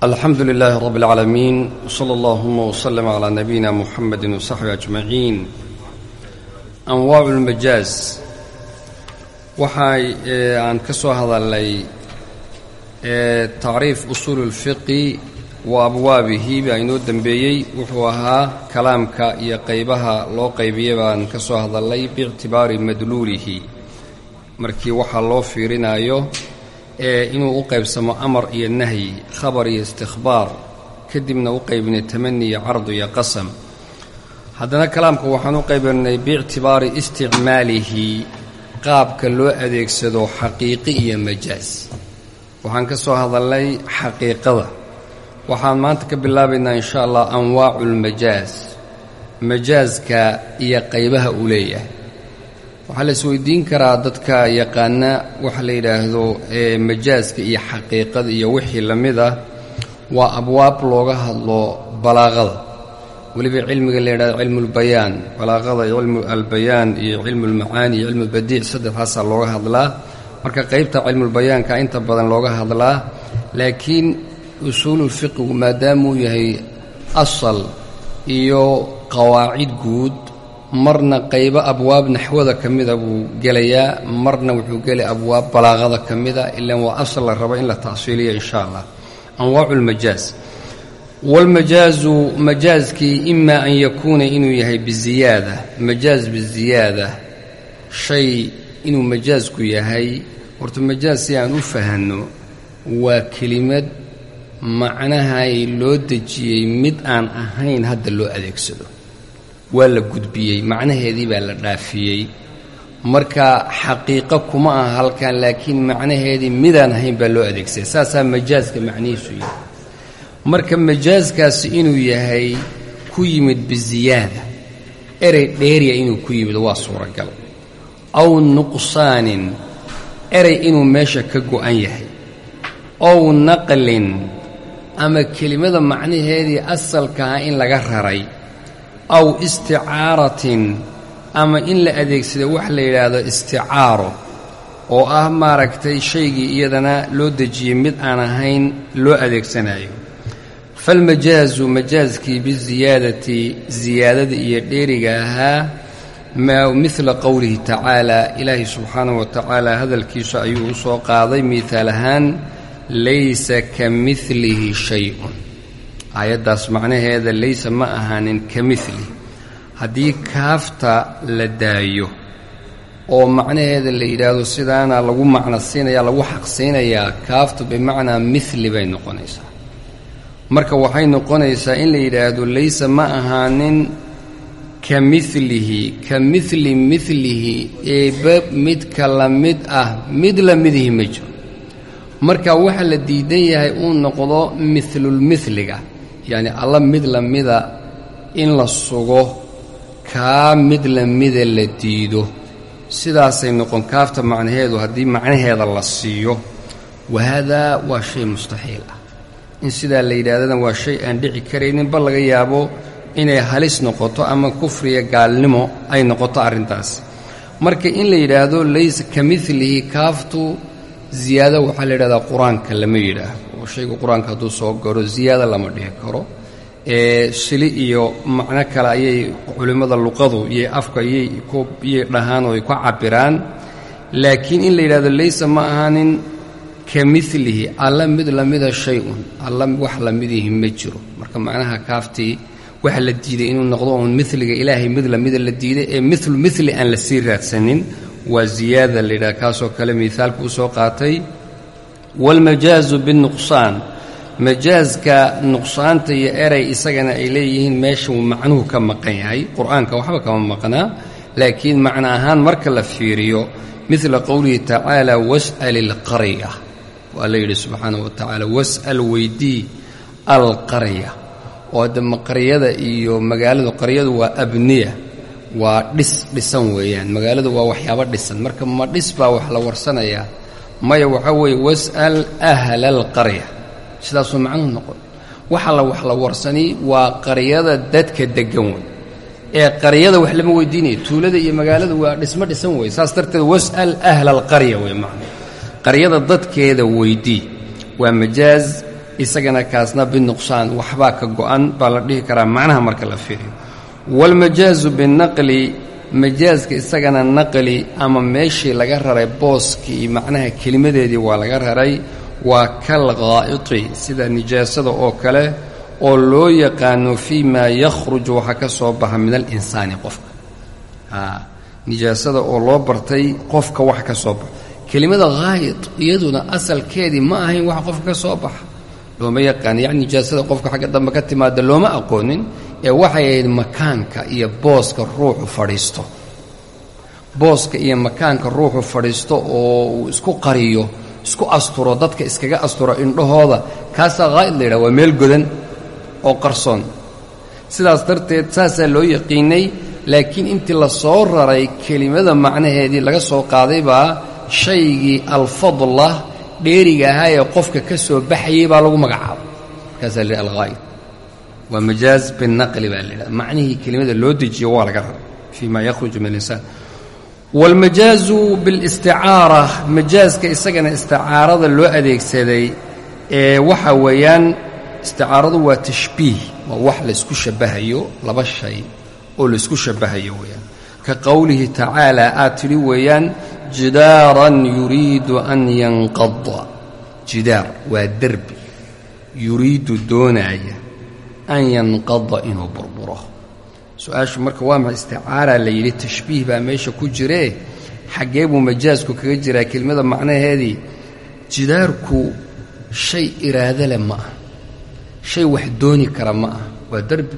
alxamdu lilaahi rab اlcaalamiin wsala allahuma wslm calaa nabiyina muxamedi wasaxbi ajmaciin anwaacu lmajaaz waxay aan ka soo hadalnay tacriif usuuli اlfiqi wa abwaabihi baa inoo dembeeyey wuxuu ahaa kalaamka iyo qaybaha loo qaybiyay baan ka soo hadalnay biictibaari madluulihi. Markii waxaa loo fiirinayo ee inuu u qaybsamo amar iyo nahyi khabar iyo istikhbaar kadibna u qaybinay tamani iyo cardu iyo qasam. Haddana kalaamka waxaan u qaybinay biictibaari isticmaalihi qaabka loo adeegsado xaqiiqi iyo majaas. Waxaan ka soo hadalnay xaqiiqada. Waxaan maanta ka bilaabaynaa insha allah anwaacu lmajaas majaaska iyo qaybaha uu leeyahay waxaa la isweydiin karaa dadka yaqaana waxa la yidhaahdo majaaska iyo xaqiiqada iyo wixii la mid ah waa abwaab looga hadlo balaaqada. Weliba cilmiga la yidhahdo cilmulbayaan balaaqada cilmu albayaan iyo cilmulmacaani iyo cilmulbadiic saddexdaasaa looga hadlaa. Marka qaybta cilmulbayaanka inta badan looga hadlaa laakiin usuululfiqigu maadaamuu yahay asal iyo qawaacid guud marna qaybo abwaab naxwada ka mida buu gelayaa marna wuxuu gelay abwaab balaaqada ka mida ilaan waa asal la rabo in la tacsiiliyo insha allah. Anwaacu lmajaaz waalmajaazu majaaskii ima an yakuuna inuu yahay biziyaada majaaz biziyaada shay inuu majaasku yahay horta majaaz si aan u fahanno waa kelimad macnahay loo dejiyey mid aan ahayn hadda loo adeegsado waa la gudbiyey macnaheedii baa la dhaafiyey. Marka xaqiiqo kuma aha halkan laakiin macnaheedii midaan ahayn baa loo adeegsaday. Saasaa majaaska macnihiisu yahay marka majaaskaasi inuu yahay ku yimid biziyaada erey dheeriya inuu ku yimid waa suuragal. Aw nuqsaanin erey inuu meesha ka go'an yahay. Ow naqlin ama kelimada macnaheedii asalkaha in laga raray aw isticaaratin ama in la adeegsado wax la yidhaahdo isticaaro oo ah maaragtay shaygii iyadana loo dejiyey mid aan ahayn loo adeegsanayo falmajaazu majaaskii biziyaadati ziyaadada iyo dheeriga ahaa midla qowlihi tacaala ilaahi subxaanahu wa tacaala hadalkiisu ayuu u soo qaaday miihaal ahaan laysa ka midlihi shay-un aayaddaas macnaheeda laysa ma ahaanin ka midli haddii kaafta la daayo oo macnaheeda la yidhaahdo sidaana lagu macno siinayaa lagu xaqsiinayaa kaaftu bimacnaa midli bay noqonaysaa. Marka waxay noqonaysaa in la yidhaahdo laysa ma ahaanin ka midlihi ka midli midlihi eeba midka la mid ah mid la midihi ma jiro. Marka waxa la diidan yahay uu noqdo midlulmidliga yacni alla mid la mida in la sugo kaa mid la mida la diido. Sidaasay noqon kaafta macnaheedu haddii macnaheeda la siiyo wahaadaa waa shay mustaxiil ah. In sidaa la yidhaahdana waa shay aan dhici karaynin bal laga yaabo inay halis noqoto ama kufriya gaalnimo ay noqoto arrintaas. Marka in la yidhaahdo laysa ka midlihi kaaftu ziyaado waxaa la yidhahdaa qur'aanka lama yidhaaho shayga qur'aanka hadduu soo garo ziyaado lama dhihi karo. Ee sili iyo macno kale ayay culimmada luqadu iyo afka iyay iyay dhahaan oo ay ku cabbiraan. Laakiin in la yidhahdo laysa ma ahaanin ka midlihi alla mid lamida shay-un alla wax lamidihi ma jiro. Marka macnaha kaaftii waxa la diiday inuu noqdo uun miliga ilaahay mid lamida la diiday ee milu mili aan la sii raadsanin waa ziyaada la yidhaha. Kaasoo kale miaalka u soo qaatay waalmajaazu binuqsaan majaaska nuqsaanta iyo erey isagana ay leeyihiin meesha uu macnuhu ka maqan yahay qur'aanka waxba kama maqnaa laakiin macno ahaan marka la fiiriyo midla qowlihi tacaala was'al ilqarya waa la yidhi subxaanahu wa tacaala was'al weydii alqarya oo hadda maqaryada iyo magaaladu qaryadu waa abniya waa dhis dhisan weeyaan magaaladu waa waxyaabo dhisan marka ma dhis baa wax la warsanayaa maya waxaa weeye was'al ahla alqarya sidaasuu macnuhu noqon. Waxa la wax la warsani waa qaryada dadka deggan wey ee qaryada wax lama weydiinayo tuulada iyo magaaladu waa dhismo dhisan wey saas darteed was'al ahla alqarya wey macnuu qaryada dadkeeda weydii waa majaaz isagana kaasna binuqsaan waxbaa ka go'an baa la dhihi karaa macnaha marka la fiiriyo. Waalmajaazu binaqli majaaska isagana naqli ama meeshii laga raray booskii macnaha kelimadeedii waa laga raray waa kal ghaa'iti sida nijaasada oo kale oo loo yaqaano fii maa yakhruju waxa ka soo baxa min alinsaani qofka. Nijaasada oo loo bartay qofka wax ka soo baxa. Kelimada haayid iyaduna asalkeedii ma ahayn wax qofka ka soo baxa. Looma yaqaan yacni nijaasada qofka xagga dambe ka timaada looma aqoonin ee waxay ahayd makaanka iyo booska ruuxu fadhiisto. Booska iyo makaanka ruuxu fadhiisto oo uu isku qariyo isku asturo dadka iskaga asturo indhahooda kaasaa haa'id la yidhaha waa meel godan oo qarsoon. Sidaas darteed saasaa loo yaqiinay laakiin intii la soo raray kelimada macnaheedii laga soo qaaday baa shaygii alfadlah dheeriga ahaa ee qofka ka soo baxayay baa lagu magacaabay. Markaasaa la yidhi alghaa'id waa majaaz binaqli baa la yidhaha macnihii kelimada loo dejiyo waa laga raray fii ma yakhruju min alinsaan waalmajaazu bilisticaara majaaska isagana isticaarada loo adeegsaday ee waxa weeyaan isticaaradu waa tashbiih waa wax laysku shabbahayo laba shay oo laysku shabbahayo weeyaan. Ka qowlihi tacaala aad tidhi weeyaan jidaaran yuriidu an yanqada jidaar waa derbi yuriidu doonaaya an yanqada inuu burburo. Su'aashu marka waa maxay? Isticaaraa la yidhi tashbiih baa meesha ku jiree xaggee buu majaasku kaga jiraa kelimada macnaheedii jidaarku shay iraado leh ma ah shay wax dooni kara ma ah waa derbi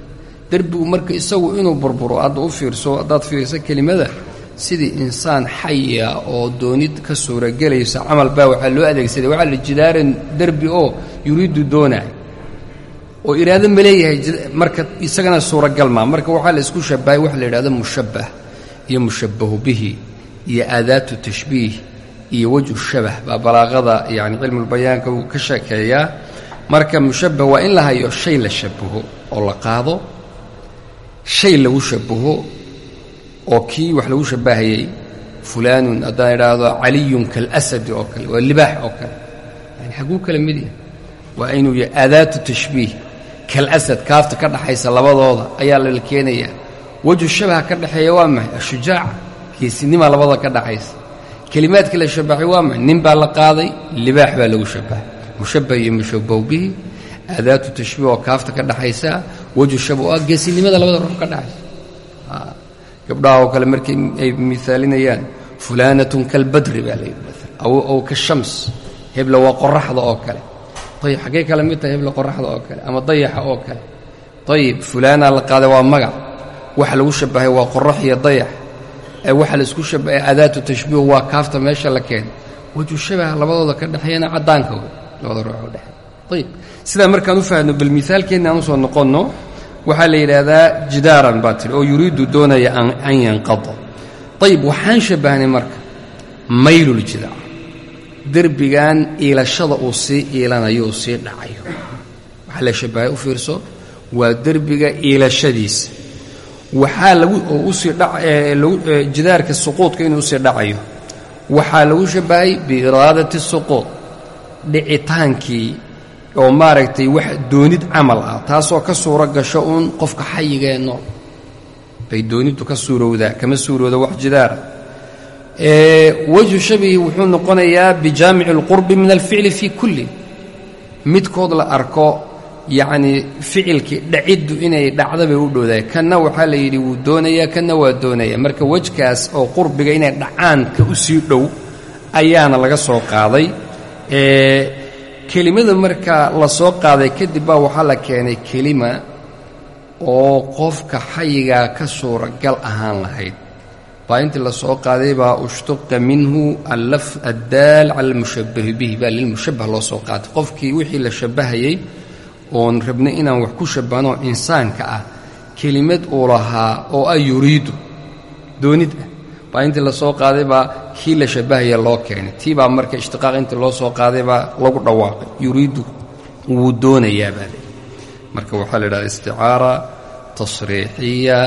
derbigu marka isagu inuu burburo hadda u fiirso haddaad fiirso kelimada sidii insaan xaya oo doonid ka suuragelaysa camal baa waxaa loo adeegsaday. Waxaa la jidaaran derbi oo yuriidu doonaayo oo iraado ma leeyahay marka isagana suuragal maa marka waxaa la isku shabahay waxa la yidhahdo mushabbah iyo mushabbahu bihi iyo aadaatu tashbiih iyo wejhu shabah baa balaaqada yacni cilmulbayaanka uu ka sheekeeyaa. Marka mushabbah waa in la hayo shay la shabaho oo la qaado shay lagu shabaho oo kii wax lagu shabbahayey fulaanun haddaan idhaahdo caliyun kaalasadi oo kale waa libaax oo kale. Yani xagguu kala mid yahay. Waa inuu yahay aadaatu tashbiih kalasad kaafta ka dhaxaysa labadooda ayaa lala keenayaa. Wejhu shabaha ka dhexeeya waa maxay? Ashujaaca geesinimaa labada ka dhaxaysa. Kelimaadkii la shabaxay waa maxay? Nin baa la qaaday libaax baa lagu shabahay mushabbah iyo mushabbahu bihi aadaatu tashbiih oo kaafta ka dhaxaysa wejhu shaba oo ah geesinimada labada ruux ka dhaxaysa. Gabdhaha oo kale markay ay miaalinayaan fulaanatun kalbadri baa layidhi maala aw kashams hebla waa qoraxda oo kale ayib xaggee kale mid tahay hebla qoraxda oo kale ama dayaxa oo kale. Ayib fulaanaa la qaaday waa magac. Waxa lagu shabahay waa qorax iyo dayax. Waxa la isku shabahay aadaatu tashbiih waa kaafta meesha la keenay. Wejhu shabaha labadooda ka dhexeeyana caddaanka wey labada ruux oo dhexe ayib sidaa markaan u fahno bal miaalkeenna aan u soo noqonno waxaa la yidhaahdaa jidaaran baa tiri oo yuriidu doonaya an yanqada. Ayib waxaan shabbahnay marka mayluljidaac derbigan iilashada uu sii iilanayo uu sii dhacayo. Waxaa la shabbahay u fiirso waa derbiga iilashadiisa. Waxaa lagu u sii jidaarka suquudka inuu u sii dhacayo. Waxaa lagu shabbahay biiraadati suquud dhicitaankii oo maaragtay wax doonid camal ah taasoo ka suuro gasho uun qofka xayigee nool bay dooniddu ka suurowdaa kama suurooda wax jidaara wejhu shabihi wuxuu noqonayaa bijaamici اlqurbi min alficli fii kulli. Midkood la arko yacnii ficilkii dhaciddu inay dhacda bay u dhowdahay kanna waxaa la yidhi wuu doonayaa kanna waa doonaya. Marka wejkaas oo qurbiga inay dhacaan ka u sii dhow ayaana laga soo qaaday. Kelimada marka la soo qaaday kadib baa waxaa la keenay kelima oo qofka xayigaa ka suuragal ahaan lahayd baa intii la soo qaaday baa ushtuqa minhu allaf addaal cala almushabbahi bihi. Baa lilmushabbah loo soo qaatay qofkii wixii la shabbahayey oon rabnay inaan wax ku shabbahno insaanka ah kelimad uu lahaa oo ah yuriidu doonid ah. Baa intii la soo qaaday baa kii la shabbahaya loo keenay. Tii baa marka ishtiqaaq intii loo soo qaaday baa lagu dhawaaqay. Yuriidu wuu doonayaa baa leeyi marka waxaa la idhahda isticaara tasriixiya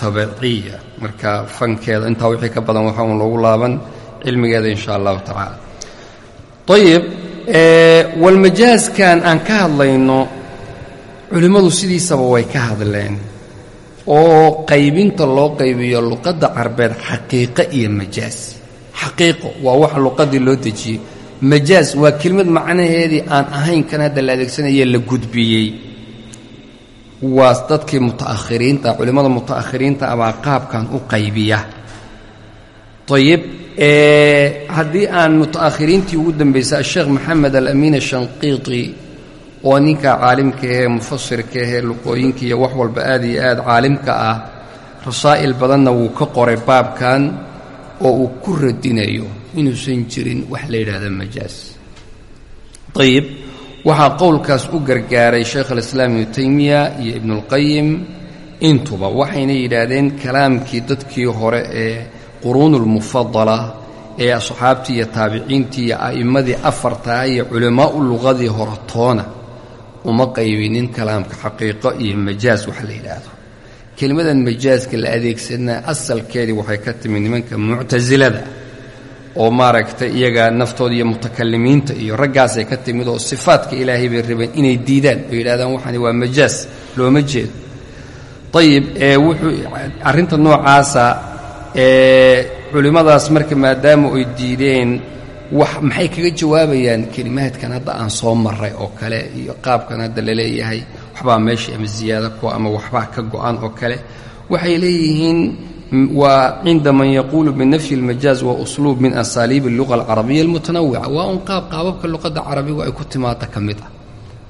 tabiciya marka fankeeda intaa wixii ka badan waxaa un loogu laaban cilmigeeda in sha allahu tacaala. Ayib walmajaaskan aan ka hadlayno culimmadu sidiisaba way ka hadleen oo qaybinta loo qaybiyo luqadda carbeed xaqiiqo iyo majaas xaqiiqo waa waxa luqaddii loo dejiyey majaas waa kelmad macnaheedii aan ahayn kan hadda la adeegsanaya la gudbiyey waa dadkii muta'akhiriinta culimmada muta'akhiriinta abaa qaabkan u qaybiya. Ayib haddii aan muta'akhiriintii ugu dambaysay asheekh maxamed alamiin ashanqiiti oo ninka caalimka ahee mufasirka ahee luqooyinka iyo wax walba aad iyo aad caalimka ah rasaa'il badanna wuu ka qoray baabkan oo uu ku radinayo. Inuusan jirin wax la yidhaahda majaas. Ayib waxaa qowlkaas u gargaaray sheekh alislaam ibnu taymiya iyo ibnuulqayim intuba waxayna yidhaahdeen kalaamkii dadkii hore ee quruunulmufadala ee asxaabtii iyo taabiciintii iyo a'immadii afartaa iyo culammaa'u luqadii hore toona uma qaybinin kalaamka xaqiiqo iyo majaas wax la yidhaahdo. Kelimadan majaaska la adeegsanaa asalkeedii waxay ka timi nimanka muctasilada oo maaragtay iyaga naftooda iyo mutakalimiinta iyo raggaasay ka timid oo sifaadka ilaahay bay rabeen inay diidaan oo yidhahdaan waxani waa majaas looma jeedo. Ayib ee wuxuu arrinta noocaasa ee culimmadaas marka maadaama ay diideen wax maxay kaga jawaabayaan kelimaadkan hadda aan soo marray oo kale iyo qaabkan hadda la leeyahay waxbaa meesha ama ziyaado kuwa ama waxbaa ka go-an oo kale waxay leeyihiin waa cinda man yaquulu binafyi اlmajaaz wa usluub min asaaliib اlluga alcarabiya almutanawica waa un qaab qaababka luqadda carabigu ay ku timaada ka mid ah.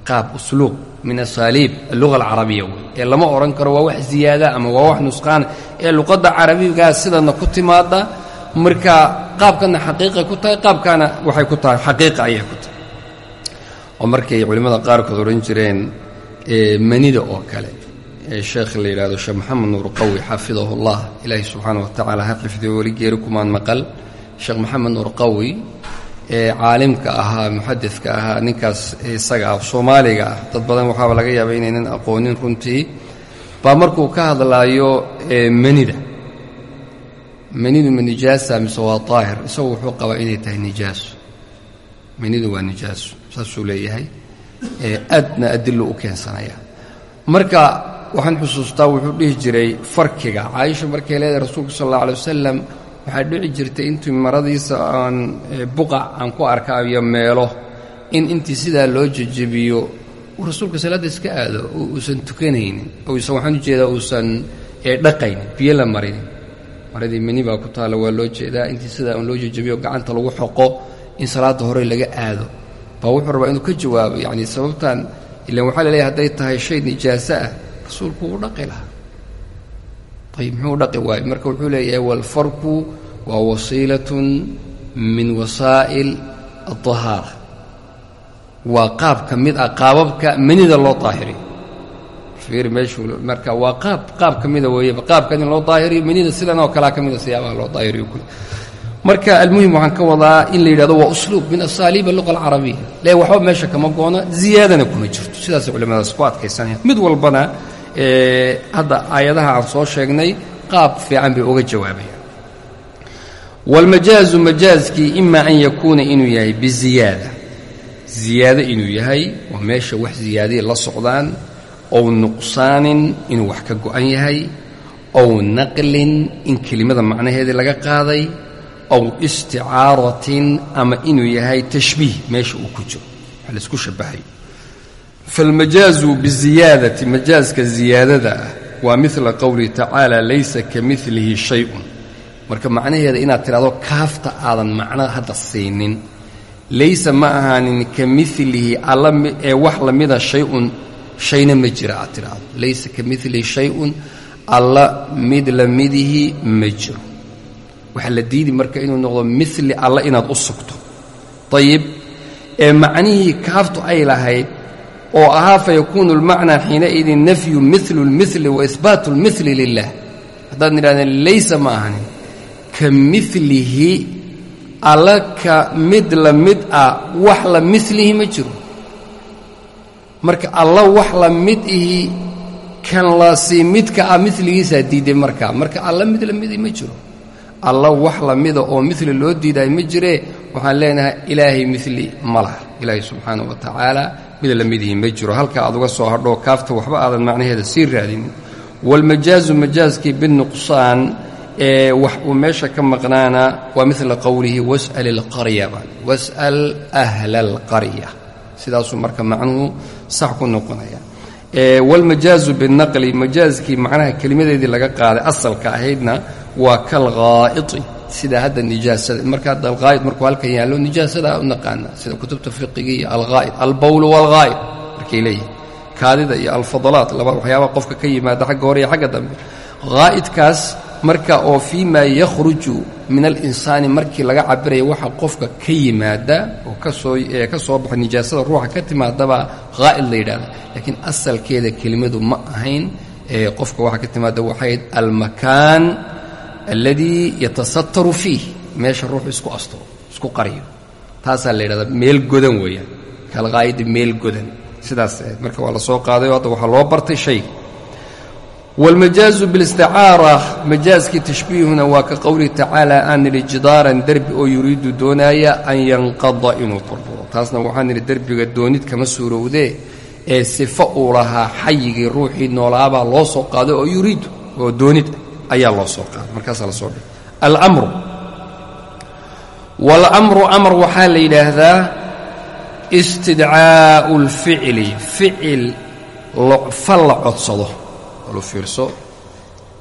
Qaab usluub min asaaliib alluga alcarabiya wey. Ee lama odhan karo waa wax ziyaada ama waa wax nusqaana ee luqadda carabigaa sidana ku timaada marka qaabkana xaqiiqay ku tahay qaabkaana waxay ku tahay xaqiiqa ayay ku tahay. Oo markay culimmada qaarkood odhan jireen manida oo kale ee sheekh la yidhahdo sheekh maxamed nuur qawi xafidahu llah ilaahi subxaana wa ha xifdiyo weli geeri kumaan maqal. Sheekh maxamed nuur qawi ee caalimka ahaa muxadidka ahaa ninkaas isaga ah soomaaliga ah. Dad badan waxaaba laga yaabay inaynan aqoonin runtii. Baa markuu ka hadlaayo manida. Manidu ma nijaasa mise waa daahir isagu wuxuu qabaa inay tahay nijaaso manidu waa nijaaso saasuu leeyahay. Aadna adilo u keensanaya. Marka waxaan xusuustaa wuxuu dhihi jiray farkiga. Caaisha markay leedahay rasuulku sal alla alay wasalam waxaa dhici jirtay intuu maradiisa aan buqac aan ku arkaayo meelo in intii sidaa loo jejebiyo uu rasuulka salaadda iska aado oo uusan tukanaynin ousan waxaan u jeedaa uusan dhaqaynin biyo la marinin maradii meni baa ku taalla waa loo jeedaa intii sidaa un loo jejebiyo gacanta lagu xoqo in salaadda hore laga aado. Baa wuxuu rabaa inuu ka jawaabo yacni sababtan ilan waxaa la leeyahay hadday tahay shay nijaaso ah rasuulku wuu dhaqi lahaa. Ayib muxuu dhaqi waayo marka wuxuu leeyahay walfarku waa wasiilatun min wasaa'il addahaara waa qaab ka mid ah qaababka manida loo daahiriyo fiir meeshuu marka waa qaab qaab ka mida weeyaba qaabkan in loo daahiriyo manida sidan oo kalea ka mida siyaabaha loo daahiriyo kule marka almuhim waxaan ka wadaa in la yidhahdo waa usluub min asaaliib alluqa alcarabiya. Le waxba meesha kama goona ziyaadana kuma jirto. Sidaasay culimmadaas ku adkaysanayaan. Mid walbana hadda aayadaha aan soo sheegnay qaab fiican bay uga jawaabayaan waalmajaazu majaazkii ima an yakuuna inuu yahay biziyaada. Ziyaado inuu yahay waa meesha wax ziyaadii la socdaan ow nuqsaanin inuu wax ka go'an yahay ow naqlin in kelimada macnaheedii laga qaaday ow isticaaratin ama inuu yahay tashbiih meesha uu ku jiro. Wax la isku shabahayo falmajaazu biziyaadati majaaska ziyaadada ah waa midla qowlihi tacaala laysa ka milihi shay-un marka macnaheeda inaad tidhahdo kaafta aadan macno hadda siinin laysa ma ahaanin ka milihi alla ee wax lamida shay-un shayna ma jira aad tidhaahdo laysa ka milihi shay-un alla mid lamidihi ma jiro waxaa la diidi marka inuu noqdo mili alla inaad u sugto ayib ee macnihii kaaftu ay lahayd oo ahaa fayakuunu اlmacnaa xiinaidin nafyu milu اlmili waihbaatu اlmili lilah haddaad nidhahdeen laysa ma ahanin ka milihi alla ka mid la mid ah wax la milihi ma jiro marka alla wax la mid ihi kan lasii midka ah miligiisaa diiday markaa marka alla mid la midi ma jiro alla wax lamida oo mili loo diidaay ma jiree waxaan leenahay ilaahay mili ma laha ilaahay subxaana wa tacaala mid la midihii ma jiro. Halka aad uga soo hadhoo kaafta waxba aadan macnaheeda sii raadinin waalmajaazu majaaskii binuqsaan ee wax uu meesha ka maqnaana waa midla qowlihi was'al ilqarya was'al ahla alqarya sidaasuu marka macnuhu sax ku noqonaya. Waalmajaazu binaqli majaaskii macnaha kelimadeedii laga qaaday asalka ahaydna waa kalghaa'iti sida hadda nijaasada marka hadda alghaa'id markuu halkan yaallo nijaasada u naqaana sida kutubta fiqiga iyo alghaa'id albawlu waalghaa'id markay leeyihiin kaadida iyo alfadalaat laba waxyaabaha qofka ka yimaada xagga hore iyo xagga dambe. Haa'idkaas marka oo fii maa yakhruju min alinsaani markii laga cabiraya waxa qofka ka yimaada oo ka soo ka soo baxa nijaasada ruuxa ka timaadaba haa'id la yidhahda laakiin asalkeeda kelimadu ma ahayn ee qofka waxa ka timaada waxayd almakaan alladii yatasataru fiih meesha ruuxu isku asturo isku qariyo taasaa la yidhahdaa meel godan weeyaan kalqaa'idi meel godan sidaas marka waa la soo qaadayo hadda waxaa loo bartay shayga wاlmajaazu biاlisticaara majaaskii tashbiihuna waa ka qowlihi tacaala aan nidhi jidaaran derbi oo yuriidu doonaaya an yanqada inuu burburo taasna waxaan nidhi derbiga doonid kama suurowdee ee sifo uu lahaa xayigii ruuxii noolaabaa loo soo qaaday oo yuriidu oo doonid ayaa loo soo qaaday. Markaasaa la soo dhigay. Alamru. Waalamru amar waxaa la yidhaahdaa istidcaa'u اlficili ficil fal la codsado. Walu fiirso.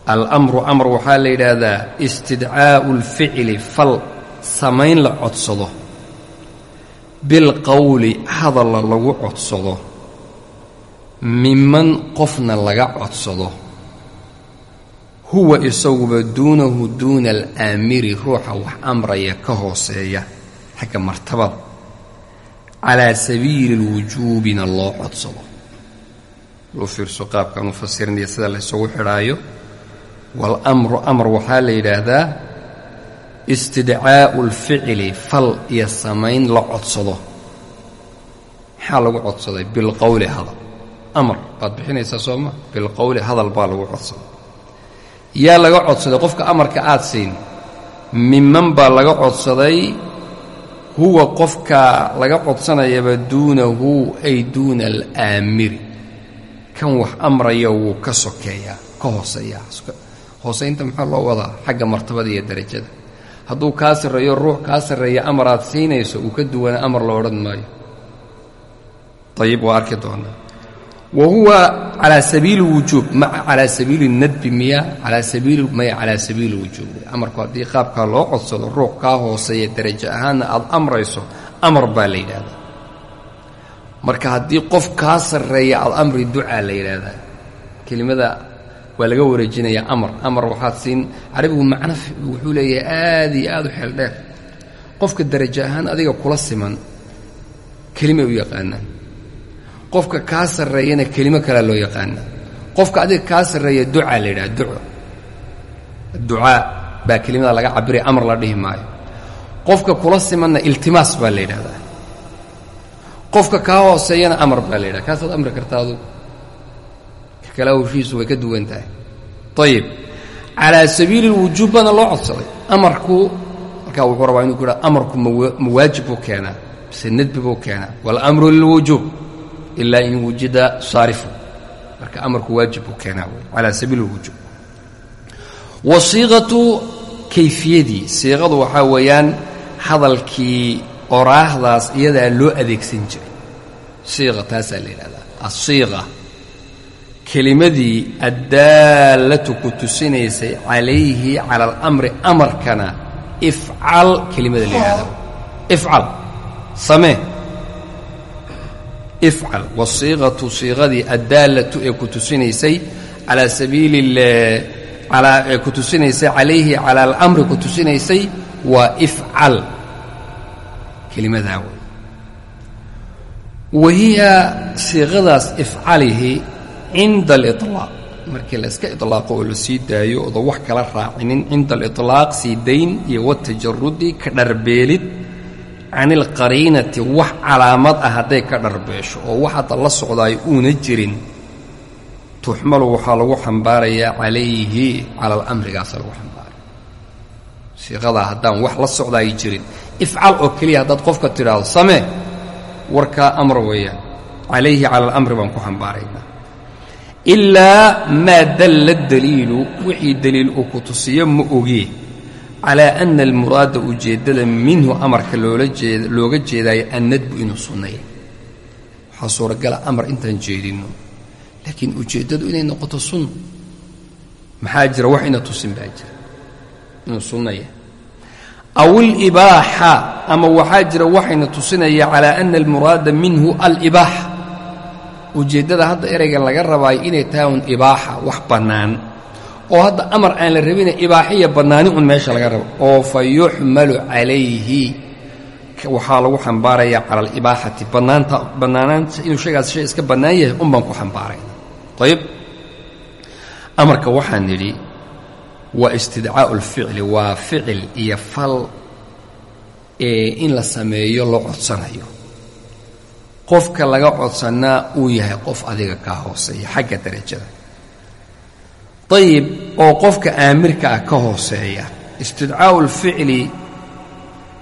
Alamru amar waxaa la yidhaahdaa istidcaa'u اlficili fal samayn la codsado. Bilqowli hadalla lagu codsado. Miman qofna laga codsado huwa isaguba duunahu duuna alaamiri ruuxa wax amraya ka hooseeya. Xagga martabada calaa sabiili اlwujuubina loo codsado. Luu fiirso qaabkaan u fasirinaya sida la ysugu xidhaayo. Waalamru amar waxaa la yidhaahdaa istidcaa'u اlficli fal iyo samayn la codsado. Maxaa lagu codsaday? Bilqowli hadal. Amar baad bixinaysaa soo ma? Bilqowli hadal baa lagu codsaday yaa laga codsaday qofka amarka aad siin miman baa laga codsaday huwa qofka laga codsanayaba duunahu ay duuna alaamiri kan wax amraya wuu ka sokeeyaa ka hooseeyaa. Hoosaynta maxaa loo wadaa? Xagga martabada iyo darajada. Hadduu kaa sarreeyo ruux kaa sarreeya amaraad siinayso uu ka duwana amar la odhan maayo. Ayib waa arki doonaa wa huwa calaa sabiili wujuub ma calaa sabiili nadbi miya calaa sabiili maya calaa sabiili wujuub amarku haddii qaabkaa loo codsado ruux kaa hooseeya darajo ahaanna aad amrayso amar baa la yidhaahdaa marka haddii qof kaa sarreeya aad amri ducaa la yidhaahdaa kelimada waa laga wareejinayaa amar amar waxaad siin carabigu macno wuxuu leeyahay aad iyo aad u xeel dheer qofka darajo ahaan adiga kula siman kelimay u yaqaanaan qofka kaa sarreeyana kelimo kalea loo yaqaanaa qofka adiga kaa sarreeya ducaa la yidhaha duco ducaa baa kelimada laga cabiraya amar la dhihi maayo. Qofka kula simanna iltimaas baa la yidhahdaa. Qofka kaa hooseeyana amar baa la yidhaha kaasaad amri kartaa adugu ka hawshiisu way ka duwan tahay. Ayib calaa sabiili lwujuub baana loo codsaday. Amarku markaa wuxuu rabaa inuu ku yidhaha amarku ma waajib buu keenaa mise nadbi buu keenaa. Waalamru lilwujuub ilaa in wujida saarifu. Marka amarku waajib buu keenaa wey calaa sabiili lwujuub wasiiqatu kayfiyadii siiqadu waxaa weeyaan hadalkii oraahdaas iyadaa loo adeegsan jiray. Siiqa taasaa la yidhahdaa asiiqa kelimadii addaallatu ku tusinaysay calayhi cala alamri amarkana ifcal kelimada la yidhahda ifcal samee ifcal wasiiqatu siiqadii addaallatu ee ku tusinaysay calaa sabiili alaa ee ku tusinaysay calayhi cala alamri ku tusinaysay waa ifcal kelimadaa wey wa hiya siiqadaas ifcalihi cinda aliطlaaq markii la iska iطlaaqo oo la sii daayo ooda wax kala raacinin cinda aliطlaaq sii dayn iyo watajarudi ka dharbeelid can ilqariinati wax calaamad ah hadday ka dharbeesho oo wax hadda la socdaayo uuna jirin tuxmalu waxaa lagu xambaarayaa calayhi cala alamrigaasa lagu xambaaraya. Siiqadaa haddaan wax la socdaay jirin. Ifcal oo keliya haddaad qofka tidhaahdo samee warkaa amar weeyaan. Calayhi cala alamri baan ku xambaaraynaa. Ilaa maa dalla daliilu wixii daliil uu ku tusiyo ma ogee calaa ana almuraada ujeeddada minhu amarka loola jeed looga jeedaayo annadbu inuu sunnaya waxaa suuragala amar intaan jeedinno laakiin ujeeddadu inay noqoto sunna maxaa jira? Wax ina tusin baa jira. Inuu sunnaya. Aw alibaaxa ama waxaa jira waxayna tusinaya calaa ana almuraada minhu alibaaxa ujeeddada hadda ereygan laga rabaayo inay tahay un ibaaxa wax bannaan oo hadda amar aan la rabina ibaaxiya bannaani un meesha laga rabo. Oo fa yuxmalu calayhi. Waxaa lagu xambaarayaa cala alibaaxati bannaanta bannaanaanta inuu shaygaas shay iska bannaan yahay un baan ku xambaarayna ayib amarka waxaan nidhi waa istidcaa'u alficli waa ficil iyo fal ee in la sameeyo loo codsanayo. Qofka laga codsanaa uu yahay qof adiga kaa hooseeya xagga darajada ayib oo qofka aamirka ah ka hooseeya. Istidcaa'u alficli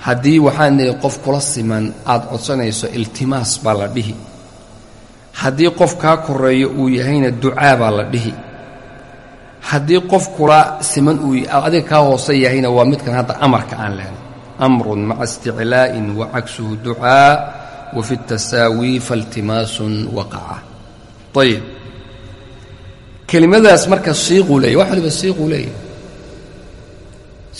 haddii waxaan nihi qof kula siman aad codsanayso iltimaas baa la dhihi. Haddii qof kaa koreeyo uu yahayna ducaa baa la dhihi. Haddii qof kula siman uu adiga kaa hoose yahayna waa midkan hadda amarka aan leenay. Amrun maca isticlaa'in wa cagsuhu ducaa wa fi اtasaawi faltimaasun waqaca. Ayib kelimadaas marka siiquu leeyahy wax waliba siiquu leeyahy.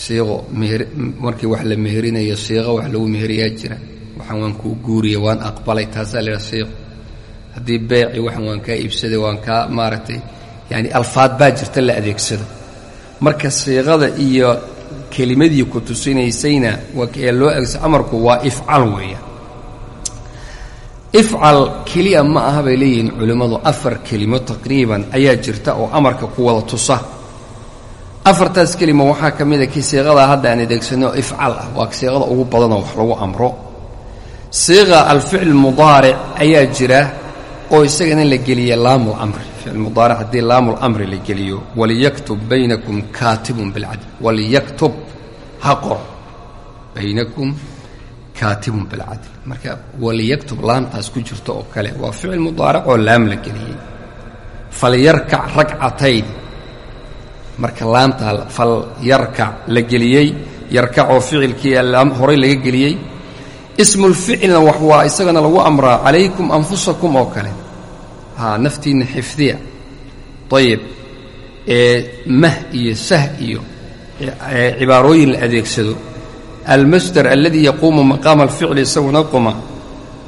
Siiqo meher markii wax la meherinayo siiqo wax lagu meheriyaa jira. Waxaan waan kuu guuriya waan aqbalay taasaa la yidhaha siiqo haddii beeci waxan waan kaa iibsaday waan kaa maaragtay yacni alfaad baa jirta la adeegsado. Marka siiqada iyo kelimadii ku tusinaysayna ee loo adeegsa? Amarku waa ifcal weeyaan ifcal keliya ma aha bay leeyihiin culimmadu. Afar kelimo taqriiban ayaa jirta oo amarka ku wada tusa. Afartaas kelima waxaa ka mida kii siiqadaa hadda aan adeegsanno ifcal ah. Waa siiqada ugu badanoo wax lagu amro. Siiqa alficl mudaaric ayaa jira oo isagana la geliya laamu lamri ficil mudaaric haddii laamu lamri la geliyo waliyaktub baynakum kaatibun bilcadl. Waliyaktub ha qoro. Baynakum kaatibun bilcadl marka waliyaktub laamtaas ku jirta oo kale waa ficil mudaaric oo laam la geliyey. Falyarkac ragcatayn marka laamtaa fal yarkac la geliyey yarkacoo ficilkii horay laga geliyey. Ismulficilna wax waa isagana lagu amraa calaykum anfusakum oo kale. Haa naftiinna xifdiya. Ayib ee mah iyo sah iyo cibaarooyin la adeegsado almasdar aladii yaquumu maqaama alficli isaguna quma.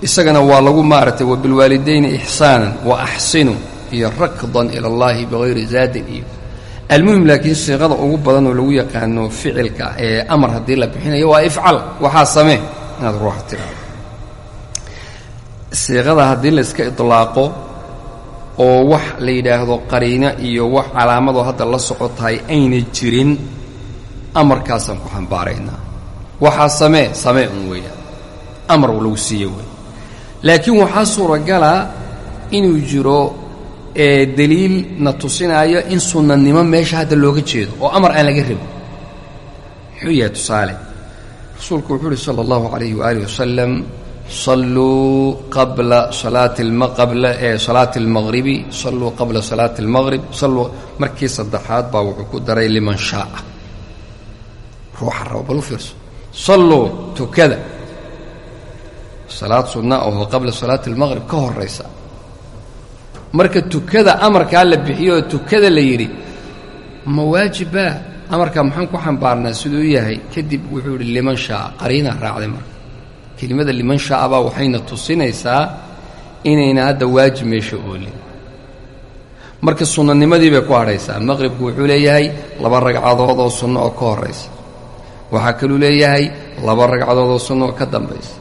Isagana waa lagu maaragtay wabilwaalidayni ixsaanan wa axsinu iyo rakdan ila allahi bihayri zaadin iyo. Almuhim laakiin siiqada ugu badan oo lagu yaqaano ficilka ee amar haddii la bixinayo waa ifcal waxaa samee inaad ruuxa tiraado. Siiqada haddii la iska idlaaqo oo wax la yidhaahdo qariino iyo wax calaamadoo hadda la socotahay ayna jirin amarkaasaan ku xambaaraynaa waxaa samee samee un weeyaan amar lagu siiye wey laakiin waxaa suuragala inuu jiro ee deliil na tusinaayo in sunnanimo meesha hadda looga jeedo oo amar aan laga rabin. Muxuu yahay tusaale? Rasuulku wuxuu uhi sala allahu calayhi waaalih wasalam salluu qabla salaati qabla salaati almaqribi salluu qabla salaati almaqrib salluu markii saddexaad baa wuxuu ku daray liman shaaa. Ruuxa raba bal u fiirso salluu tukada. Salaad sunna oo qabla salaati almaqrib ka horraysa marka tukada amarkaa la bixiyoo tukada la yidhi ma waajibbaa amarkaa maxaan ku xambaarnaa siduu yahay? Kadib wuxuu yidhi liman shaaa qariinaa raacday marka. Kelimada liman shaa'abaa waxayna tusinaysaa inayna hadda waajib meesha oolin. Marka sunnanimadii bay ku hadhaysaa. Maqribku wuxuu leeyahay laba ragcadood oo sunno oo ka horraysa waxaa kaluu leeyahay laba ragcadood oo sunno ka dambaysa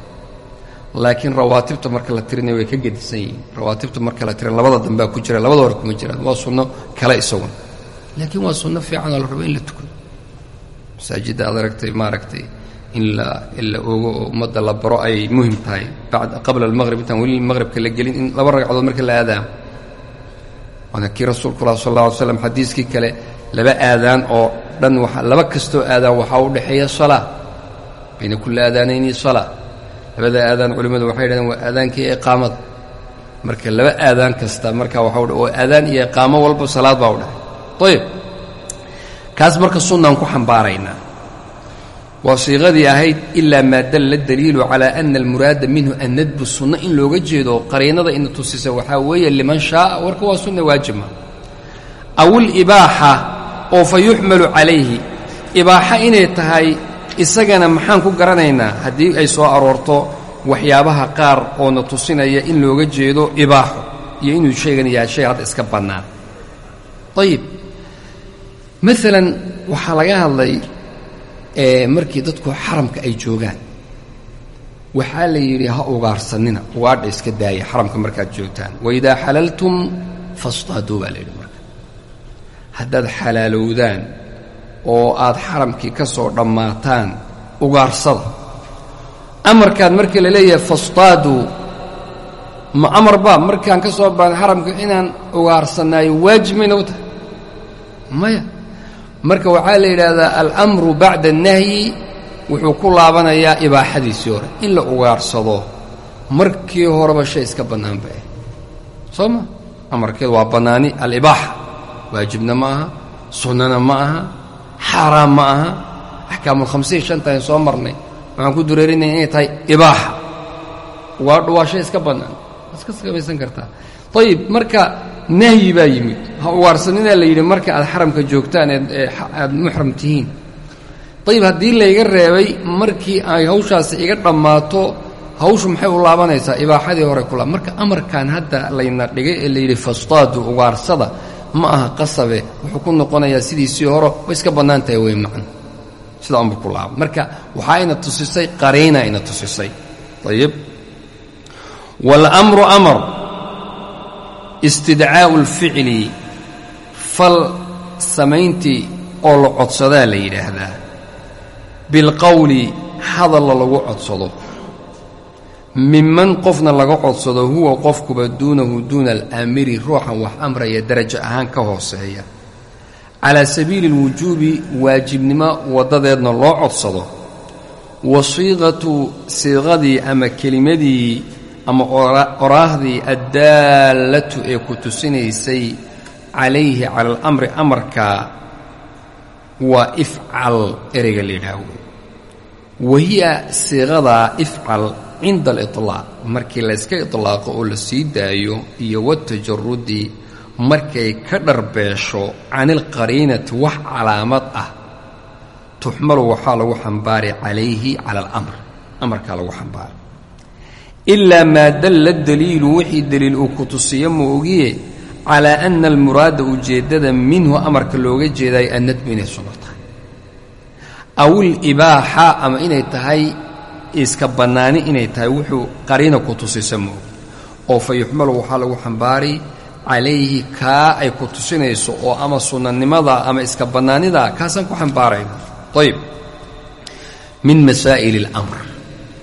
laakiin rawaatibta marka la tirinaya way ka gedisan yihiin. Rawaatibta marka la tirin labada dambea ku jira labada hore kuma jiraan. Waa sunno kale isaguna laakiin waa sunno fiican oo la rabo in la tukado masaajidda aad aragtay maaragtay in la in la ogo oo ummadda la baro ay muhiim tahay. Bacd qabla almaqrib intaan weli maqribka la gelin in laba ragcadood marka la aadaamo waana kii rasuulku lah sal alla alay slam xadiiskii kale laba aadaan oo dhan laba kastoo aadaan waxaa u dhexeeya salaa. Bayna kulli aadaanayni salaa. Labada aadaan culimmadu waxay yidhahdeen waa aadaankii iqaamada marka laba aadaan kasta marka waxa oo aadaan iyo iqaamo walba salaad baa u dhexeeya. Ayib kaas marka sunnaan ku xambaaraynaa waa siiqadii ahayd ilaa maa dalla daliilu calaa ana almuraada minhu annadbu sunno in looga jeedo qariinada ina tusisa waxaa weeye liman shaaa warka waa sunna waajibma aw ilibaaxa oo fa yuxmalu calayhi. Ibaaxa inay tahay isagana maxaan ku garanaynaa haddii ay soo aroorto waxyaabaha qaar oo na tusinaya in looga jeedo ibaaxo iyo inuu shaygan yahay shay hadda iska bannaan. Ayib maalan waxaa laga hadlay markii dadku xaramka ay joogaan. Waxaa la yidhi ha ugaarsanina ugaadha iska daaya xaramka markaad joogtaan. Waidaa xalaltum fastaaduu baa la yidhi haddaad xalaalowdaan oo aad xaramkii ka soo dhammaataan ugaarsada. Amarkaad markii la leeyahay fastaaduu ma amar baa markaan ka soo baan xaramka inaan ugaarsanaayo waajib mayna u tahay. Maya. Marka waxaa la yidhaahdaa almru bacda annahyi wuxuu ku laabanayaa ibaaxadiisii hore in la ugaarsado. Markii horeba shay iska bannaan ba ah soo ma? Amarkeedu waa bannaani alibaaxa waajibna ma aha sunnana ma aha xaaraam ma aha axkaamulkhamsiin shantaan soo marnay. Waxaan ku dureerinaya inay tahay ibaaxa. Waa shay iska bannaan. Iska samaysan kartaa. Ayib marka nahyi baa yimid. Ha ugaarsaninaa la yidhi marka aad xaramka joogtaan aad muxram tihiin. Ayib haddii layga reebay markii ay hawshaasi iga dhammaato hawshu maxay u laabanaysaa? Ibaaxadii hore kula. Marka amarkan hadda layna dhigay ee layidhi fastaadu ugaarsada ma aha qasabe wuxuu ku noqonayaa sidiisii hore way iska bannaan tahay wey sidaa unba ku laaba marka waxaa ina tusisay qariina ina tusisay. Ayib walamru amar. Istidcaa'u alficli fal samayntii oo la codsadaa la yidhaahdaa. Bilqowli hadalla lagu codsado minman qofna laga codsado huwa qofkuba duunahu duuna alaamiri ruuxan wax amraya darajo ahaan ka hooseeya. Calaa sabiili alwujuubi waajibnimo waddadeedna loo codsado. Wa siiqatu siiqadii ama kelimadii ama oraahdii addaallatu ee ku tusinaysay calayhi cala alamri amarka waa ifcal ereyga la yidhaah wey wahiya siiqadaa ifcal cinda aliطlaaq markii layska iطlaaqo oo la sii daayo iyo watajarudi markay ka dharbeesho can ilqariinati wax calaamad ah tuxmalu waxaa lagu xambaari calayhi cala alamr amarkaa lagu xambaari ilaa maa dalla daliilu wixii deliil uu ku tusiyo ma ogiye calaa ana almuraada ujeeddada minhu amarka looga jeedayo annadbu inay sunno tahay aw ilibaaxa ama inay tahay iska bannaani inay tahay wuxuu qariina ku tusisa ma ogi oo fa yuxmalu waxaa lagu xambaari calayhi kaa ay ku tusinayso oo ama sunnanimada ama iska bannaanida kaasaan ku xambaarayna ayib. Min masaa'ili اlamr